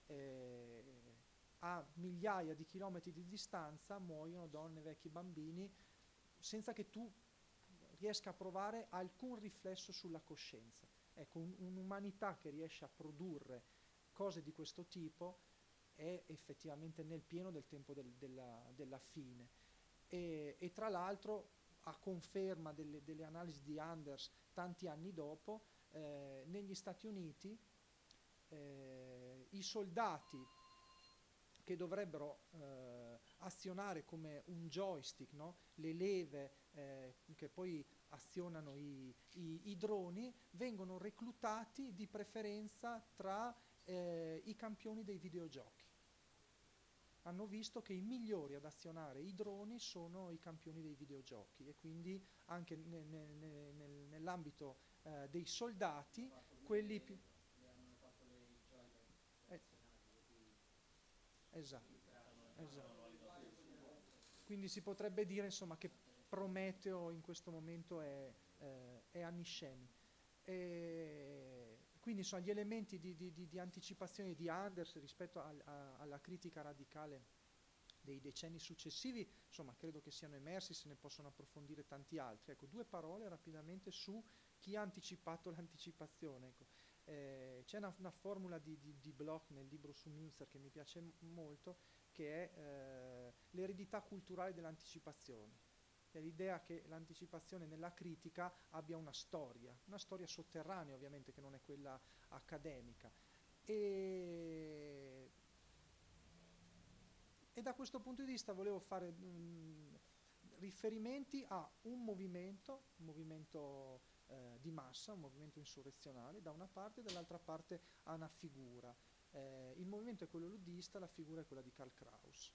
eh, a migliaia di chilometri di distanza muoiono donne, vecchi bambini, senza che tu riesca a provare alcun riflesso sulla coscienza. Ecco, un, un'umanità che riesce a produrre cose di questo tipo è effettivamente nel pieno del tempo del, della, della, fine. E, e, tra l'altro, a conferma delle, delle, analisi di Anders tanti anni dopo, eh, negli Stati Uniti eh, i soldati che dovrebbero eh, azionare come un joystick no? le leve eh, che poi azionano i, i, i, droni, vengono reclutati di preferenza tra eh, i campioni dei videogiochi. Hanno visto che i migliori ad azionare i droni sono i campioni dei videogiochi e quindi anche ne, ne, ne, nell'ambito eh, dei soldati, quelli più... Esatto, esatto. Quindi si potrebbe dire insomma, che Prometeo in questo momento è, eh, è anniscemi. E quindi sono gli elementi di, di, di, di anticipazione di Anders rispetto al, a, alla critica radicale dei decenni successivi, insomma, credo che siano emersi, se ne possono approfondire tanti altri. Ecco, due parole rapidamente su chi ha anticipato l'anticipazione. Ecco. Eh, c'è una, una, formula di, di, di, Bloch nel libro su Münzer che mi piace m- molto, che è eh, l'eredità culturale dell'anticipazione è l'idea che l'anticipazione nella critica abbia una storia, una storia sotterranea ovviamente che non è quella accademica. E, e da questo punto di vista volevo fare mh, riferimenti a un movimento, un movimento eh, di massa, un movimento insurrezionale da una parte e dall'altra parte a una figura. Eh, il movimento è quello luddista, la figura è quella di Karl Kraus,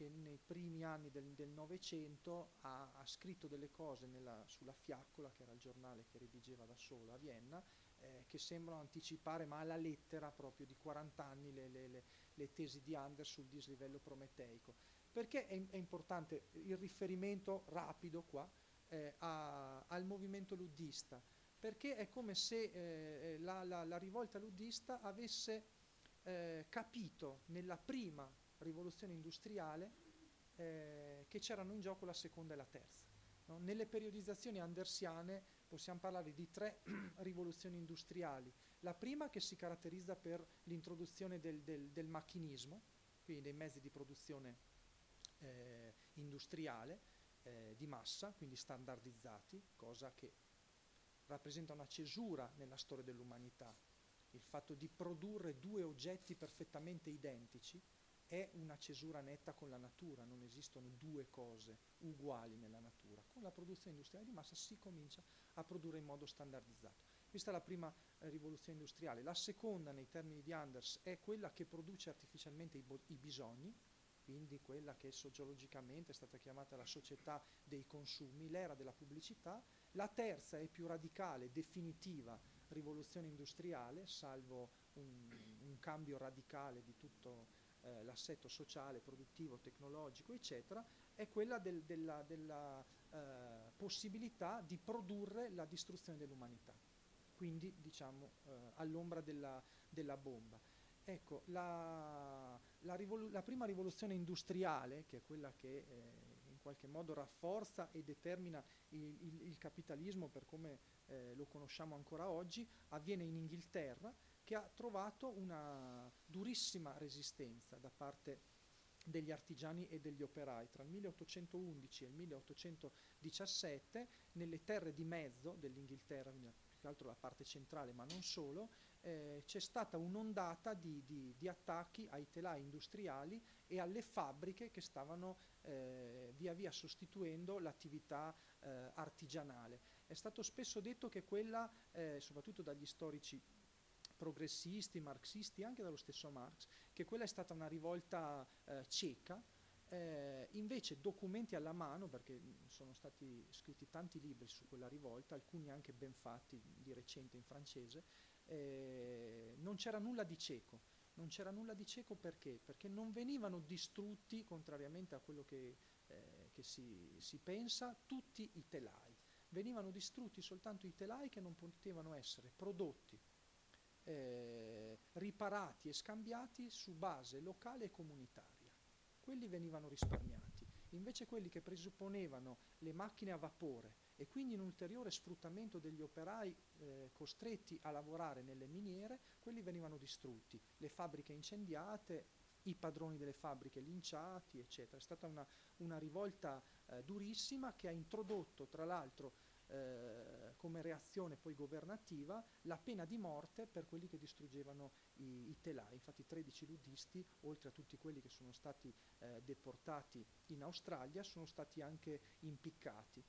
che nei primi anni del Novecento ha, ha, scritto delle cose nella, sulla Fiaccola, che era il giornale che redigeva da solo a Vienna, eh, che sembrano anticipare, ma alla lettera proprio di 40 anni, le, le, le, le tesi di Anders sul dislivello prometeico. Perché è, è importante il riferimento rapido qua eh, a, al movimento luddista? Perché è come se eh, la, la, la, rivolta luddista avesse eh, capito nella prima rivoluzione industriale eh, che c'erano in gioco la seconda e la terza. No? Nelle periodizzazioni andersiane possiamo parlare di tre rivoluzioni industriali. La prima che si caratterizza per l'introduzione del, del, del macchinismo, quindi dei mezzi di produzione eh, industriale eh, di massa, quindi standardizzati, cosa che rappresenta una cesura nella storia dell'umanità. Il fatto di produrre due oggetti perfettamente identici è una cesura netta con la natura, non esistono due cose uguali nella natura. Con la produzione industriale di massa si comincia a produrre in modo standardizzato. Questa è la prima eh, rivoluzione industriale. La seconda, nei termini di Anders, è quella che produce artificialmente i, i bisogni, quindi quella che sociologicamente è stata chiamata la società dei consumi, l'era della pubblicità. La terza è più radicale, definitiva, rivoluzione industriale, salvo un, un cambio radicale di tutto eh, l'assetto sociale, produttivo, tecnologico, eccetera, è quella del, della, della eh, possibilità di produrre la distruzione dell'umanità, quindi diciamo eh, all'ombra della, della bomba. Ecco, la, la, rivolu- la, prima rivoluzione industriale, che è quella che eh, in qualche modo rafforza e determina il, il, il capitalismo per come eh, lo conosciamo ancora oggi, avviene in Inghilterra, che ha trovato una durissima resistenza da parte degli artigiani e degli operai. Tra il 1811 e il 1817, nelle terre di mezzo dell'Inghilterra, più che altro la parte centrale, ma non solo, eh, c'è stata un'ondata di, di, di, attacchi ai telai industriali e alle fabbriche che stavano eh, via via sostituendo l'attività eh, artigianale. È stato spesso detto che quella, eh, soprattutto dagli storici progressisti, marxisti, anche dallo stesso Marx, che quella è stata una rivolta eh, cieca, eh, invece documenti alla mano, perché sono stati scritti tanti libri su quella rivolta, alcuni anche ben fatti di recente in francese, eh, non c'era nulla di cieco. Non c'era nulla di cieco perché? Perché non venivano distrutti, contrariamente a quello che, eh, che si, si pensa, tutti i telai. Venivano distrutti soltanto i telai che non potevano essere prodotti eh, riparati e scambiati su base locale e comunitaria. Quelli venivano risparmiati. Invece quelli che presupponevano le macchine a vapore e quindi un ulteriore sfruttamento degli operai eh, costretti a lavorare nelle miniere, quelli venivano distrutti, le fabbriche incendiate, i padroni delle fabbriche linciati, eccetera. È stata una, una rivolta eh, durissima che ha introdotto, tra l'altro, eh, come reazione poi governativa la pena di morte per quelli che distruggevano i, i telai. Infatti 13 ludisti, oltre a tutti quelli che sono stati eh, deportati in Australia, sono stati anche impiccati.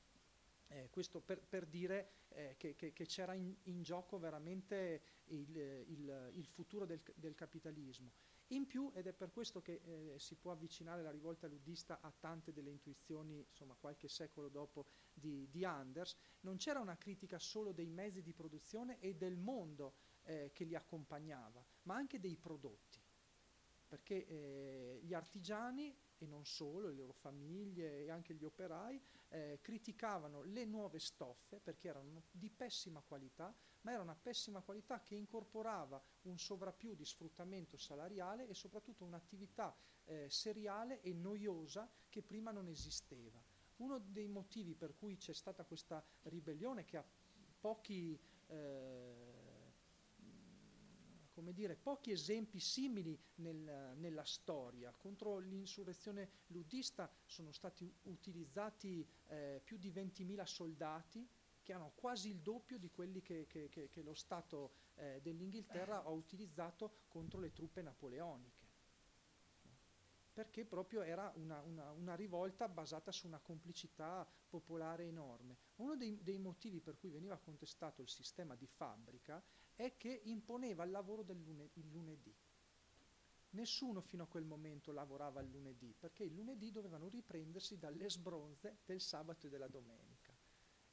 Eh, questo per, per dire eh, che, che, che, c'era in, in, gioco veramente il, il, il futuro del, del capitalismo. In più, ed è per questo che eh, si può avvicinare la rivolta luddista a tante delle intuizioni, insomma, qualche secolo dopo di, di Anders, non c'era una critica solo dei mezzi di produzione e del mondo eh, che li accompagnava, ma anche dei prodotti. Perché eh, gli artigiani e non solo, le loro famiglie e anche gli operai, eh, criticavano le nuove stoffe perché erano di pessima qualità, ma era una pessima qualità che incorporava un sovrappiù di sfruttamento salariale e soprattutto un'attività eh, seriale e noiosa che prima non esisteva. Uno dei motivi per cui c'è stata questa ribellione che ha pochi... Eh, come dire, pochi esempi simili nel, nella storia. Contro l'insurrezione luddista sono stati utilizzati eh, più di 20.000 soldati che hanno quasi il doppio di quelli che, che, che, che lo Stato eh, dell'Inghilterra ha utilizzato contro le truppe napoleoniche. Perché proprio era una, una, una, rivolta basata su una complicità popolare enorme. Uno dei, dei motivi per cui veniva contestato il sistema di fabbrica è che imponeva il lavoro del lunedì. Nessuno fino a quel momento lavorava il lunedì, perché il lunedì dovevano riprendersi dalle sbronze del sabato e della domenica.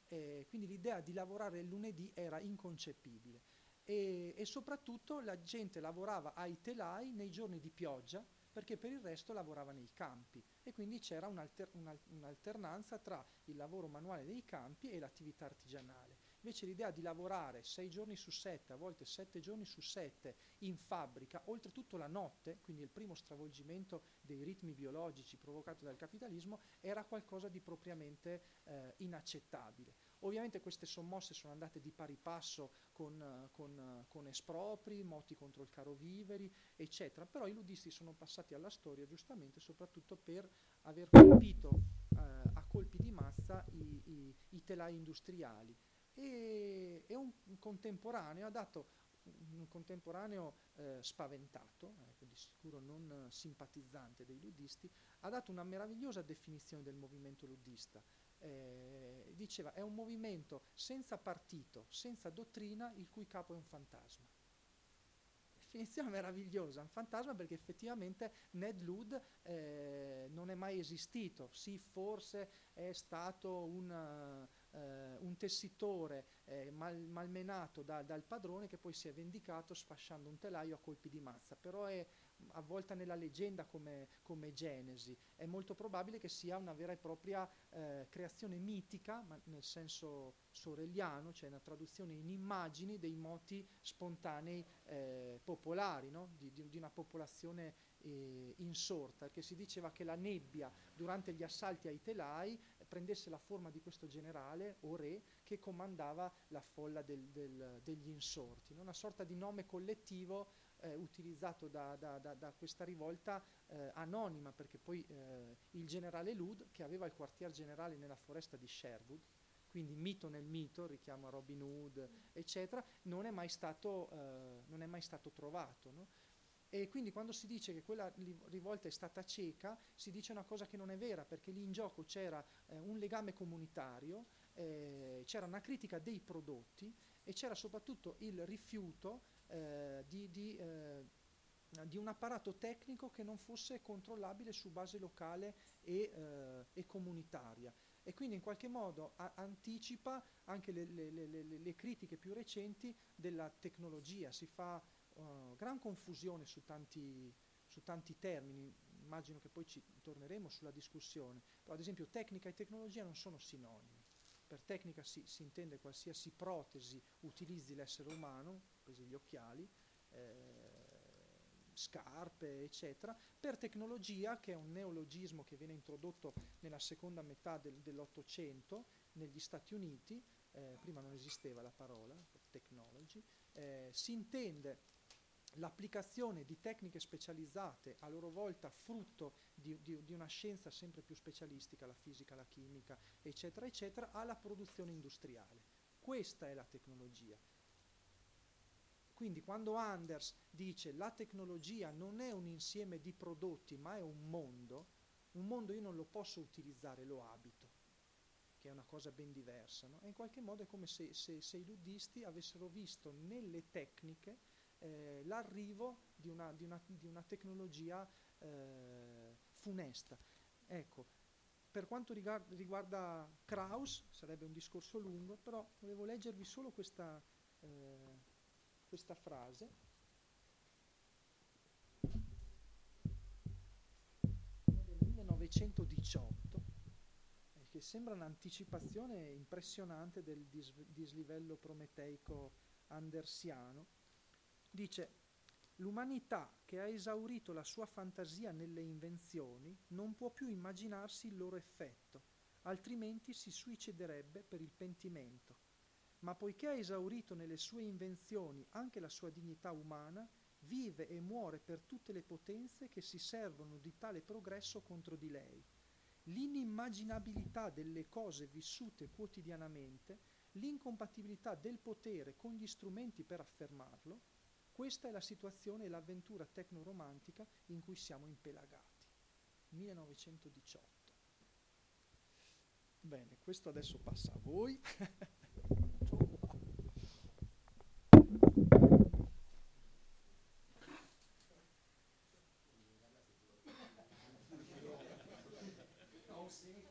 E quindi l'idea di lavorare il lunedì era inconcepibile. E, e soprattutto la gente lavorava ai telai nei giorni di pioggia, perché per il resto lavorava nei campi e quindi c'era un'alter- un'alternanza tra il lavoro manuale dei campi e l'attività artigianale. Invece l'idea di lavorare sei giorni su sette, a volte sette giorni su sette in fabbrica, oltretutto la notte, quindi il primo stravolgimento dei ritmi biologici provocato dal capitalismo, era qualcosa di propriamente eh, inaccettabile. Ovviamente queste sommosse sono andate di pari passo con, con, con, espropri, moti contro il caro viveri, eccetera, però i ludisti sono passati alla storia giustamente soprattutto per aver colpito eh, a colpi di massa i, i, i telai industriali e, e un, contemporaneo ha dato un contemporaneo eh, spaventato, ecco, di sicuro non simpatizzante dei ludisti, ha dato una meravigliosa definizione del movimento ludista. Eh, diceva è un movimento senza partito, senza dottrina, il cui capo è un fantasma definizione meravigliosa, un fantasma perché effettivamente Ned Ludd eh, non è mai esistito, sì forse è stato un, eh, un tessitore eh, mal, malmenato da, dal padrone che poi si è vendicato sfasciando un telaio a colpi di mazza, però è avvolta nella leggenda come, come, Genesi. È molto probabile che sia una vera e propria eh, creazione mitica, ma nel senso sorelliano, cioè una traduzione in immagini dei moti spontanei eh, popolari, no? di, di, di, una popolazione eh, insorta, che si diceva che la nebbia durante gli assalti ai telai prendesse la forma di questo generale o re che comandava la folla del, del, degli insorti, una sorta di nome collettivo eh, utilizzato da, da, da, da, questa rivolta eh, anonima, perché poi eh, il generale Lud, che aveva il quartier generale nella foresta di Sherwood, quindi mito nel mito, richiamo a Robin Hood, eccetera, non è mai stato, eh, non è mai stato trovato. No? E quindi quando si dice che quella rivolta è stata cieca, si dice una cosa che non è vera, perché lì in gioco c'era eh, un legame comunitario, eh, c'era una critica dei prodotti e c'era soprattutto il rifiuto eh, di, di, eh, di, un apparato tecnico che non fosse controllabile su base locale e, eh, e comunitaria. E quindi in qualche modo a- anticipa anche le, le, le, le, critiche più recenti della tecnologia, si fa uh, gran confusione su tanti, su tanti termini, immagino che poi ci torneremo sulla discussione, però ad esempio tecnica e tecnologia non sono sinonimi. Per tecnica si, si intende qualsiasi protesi utilizzi l'essere umano, presi gli occhiali, eh, scarpe, eccetera. Per tecnologia, che è un neologismo che viene introdotto nella seconda metà del, dell'Ottocento negli Stati Uniti, eh, prima non esisteva la parola, technology, eh, si intende l'applicazione di tecniche specializzate, a loro volta frutto di, di, di, una scienza sempre più specialistica, la fisica, la chimica, eccetera, eccetera, alla produzione industriale. Questa è la tecnologia. Quindi quando Anders dice la tecnologia non è un insieme di prodotti, ma è un mondo, un mondo io non lo posso utilizzare, lo abito, che è una cosa ben diversa. No? E in qualche modo è come se, se, se i luddisti avessero visto nelle tecniche eh, l'arrivo di una, di, una, di una, tecnologia eh, funesta. Ecco, per quanto riguarda, riguarda Kraus, sarebbe un discorso lungo, però volevo leggervi solo questa, eh, questa frase. del 1918 eh, che sembra un'anticipazione impressionante del dis- dislivello prometeico andersiano Dice, l'umanità che ha esaurito la sua fantasia nelle invenzioni non può più immaginarsi il loro effetto, altrimenti si suiciderebbe per il pentimento. Ma poiché ha esaurito nelle sue invenzioni anche la sua dignità umana, vive e muore per tutte le potenze che si servono di tale progresso contro di lei. L'inimmaginabilità delle cose vissute quotidianamente, l'incompatibilità del potere con gli strumenti per affermarlo, questa è la situazione e l'avventura tecnoromantica in cui siamo impelagati. 1918. Bene, questo adesso passa a voi. Sì.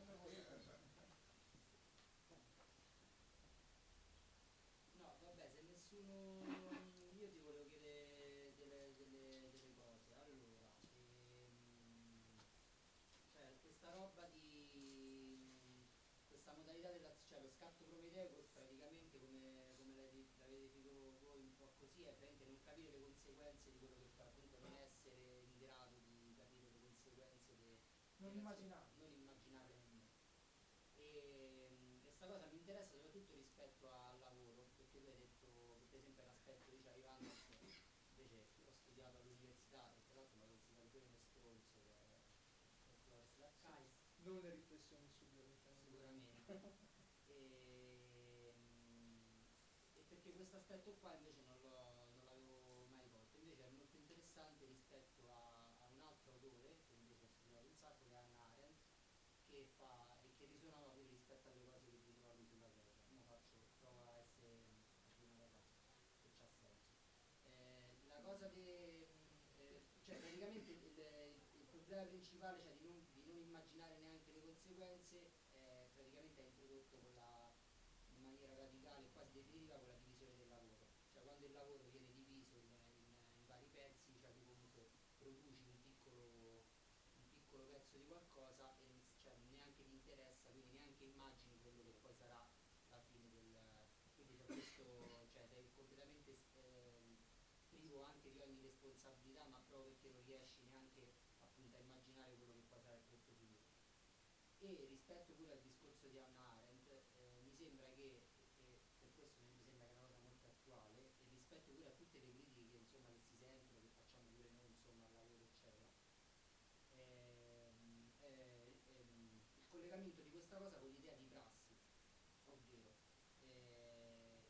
Conseguenze di quello che fa, comunque non essere in grado di capire le conseguenze de, Non immaginare. non immaginarle nemmeno. E mh, questa cosa mi interessa soprattutto rispetto al lavoro, perché tu hai detto, per esempio, l'aspetto dicevi Ivanov, invece ho studiato all'università e tra l'altro mi ha considerato uno stronzo che è, è Flores Laccais, Non le riflessioni subito. sicuramente. E, mh, e perché questo aspetto qua invece non, l'ho- non l'avevo mai colto, invece è molto interessante rispetto a, a un altro autore che invece ho studiato un sacco, che è Hannah Arendt, che fa e che risuonava pure rispetto alle cose che dicevavi sulla guerra. Mo faccio, provo a essere una cosa che c'ha senso. Eh, la cosa che eh, cioè praticamente il, il problema principale cioè di non, di non immaginare neanche le conseguenze è praticamente è introdotto la, in maniera radicale e quasi definitiva con la divisione del lavoro. Cioè quando il lavoro viene diviso in, in- in vari pezzi, cioè tu comunque produci un piccolo, un piccolo pezzo di qualcosa e n- cioè, neanche ti interessa, immagini quello che poi sarà la fine del... quindi c'è questo, cioè sei completamente ehm, privo anche di ogni responsabilità, ma proprio perché non riesci neanche appunto a immaginare quello che poi sarà il prodotto finito. E rispetto pure al discorso di Hannah Arendt, eh, mi sembra che, e per questo mi sembra che è una cosa molto attuale, e rispetto pure a tutte le critiche insomma, che si sentono, che facciamo pure noi insomma, al lavoro, eccetera, ehm, eh, ehm, il collegamento di questa cosa con l'idea di prassi, ovvero eh,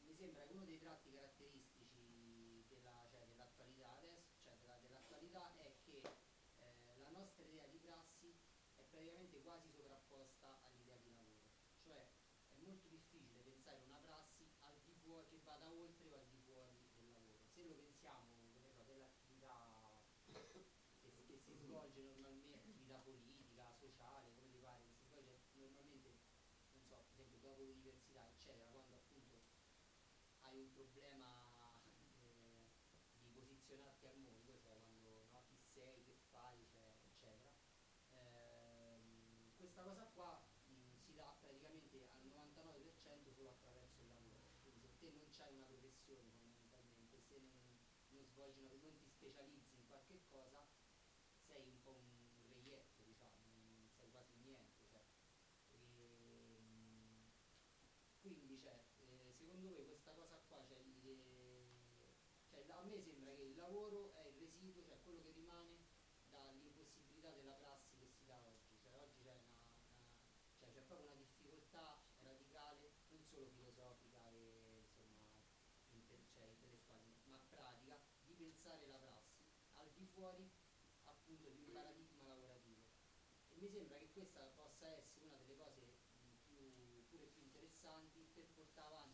mi sembra che uno dei tratti caratteristici della- cioè, dell'attualità adesso, cioè della- dell'attualità è che eh, la nostra idea di prassi è praticamente quasi sovrapposta all'idea di lavoro, cioè è molto difficile pensare una prassi al di fuori, che vada oltre o al di fuori del lavoro. Se lo pensiamo, so, dell'attività che, che si svolge normalmente, attività politica, sociale, come ti pare, che si svolge normalmente, non so, per esempio dopo l'università, eccetera, quando hai un problema eh, di posizionarti al mondo, cioè quando no, chi sei, che fai, cioè, eccetera. Ehm, questa cosa qua mh, si dà praticamente al 99% solo attraverso il lavoro. Quindi se te non hai una professione fondamentalmente, se non, non svolgi una, non ti specializzi in qualche cosa, sei un po' un reietto, diciamo, un- sei quasi niente. Cioè. Ehm, quindi, cioè, eh, secondo voi questa cosa qua, cioè, cioè, a me sembra che il lavoro è il residuo, cioè quello che rimane dall'impossibilità della prassi che si dà oggi. Cioè, oggi c'è, una, una- cioè, c'è proprio una difficoltà radicale, non solo filosofica e insomma, inte- cioè, intellettuale, ma pratica, di pensare la prassi al di fuori appunto di un paradigma lavorativo. E mi sembra che questa possa essere una delle cose più, pure più interessanti per portare avanti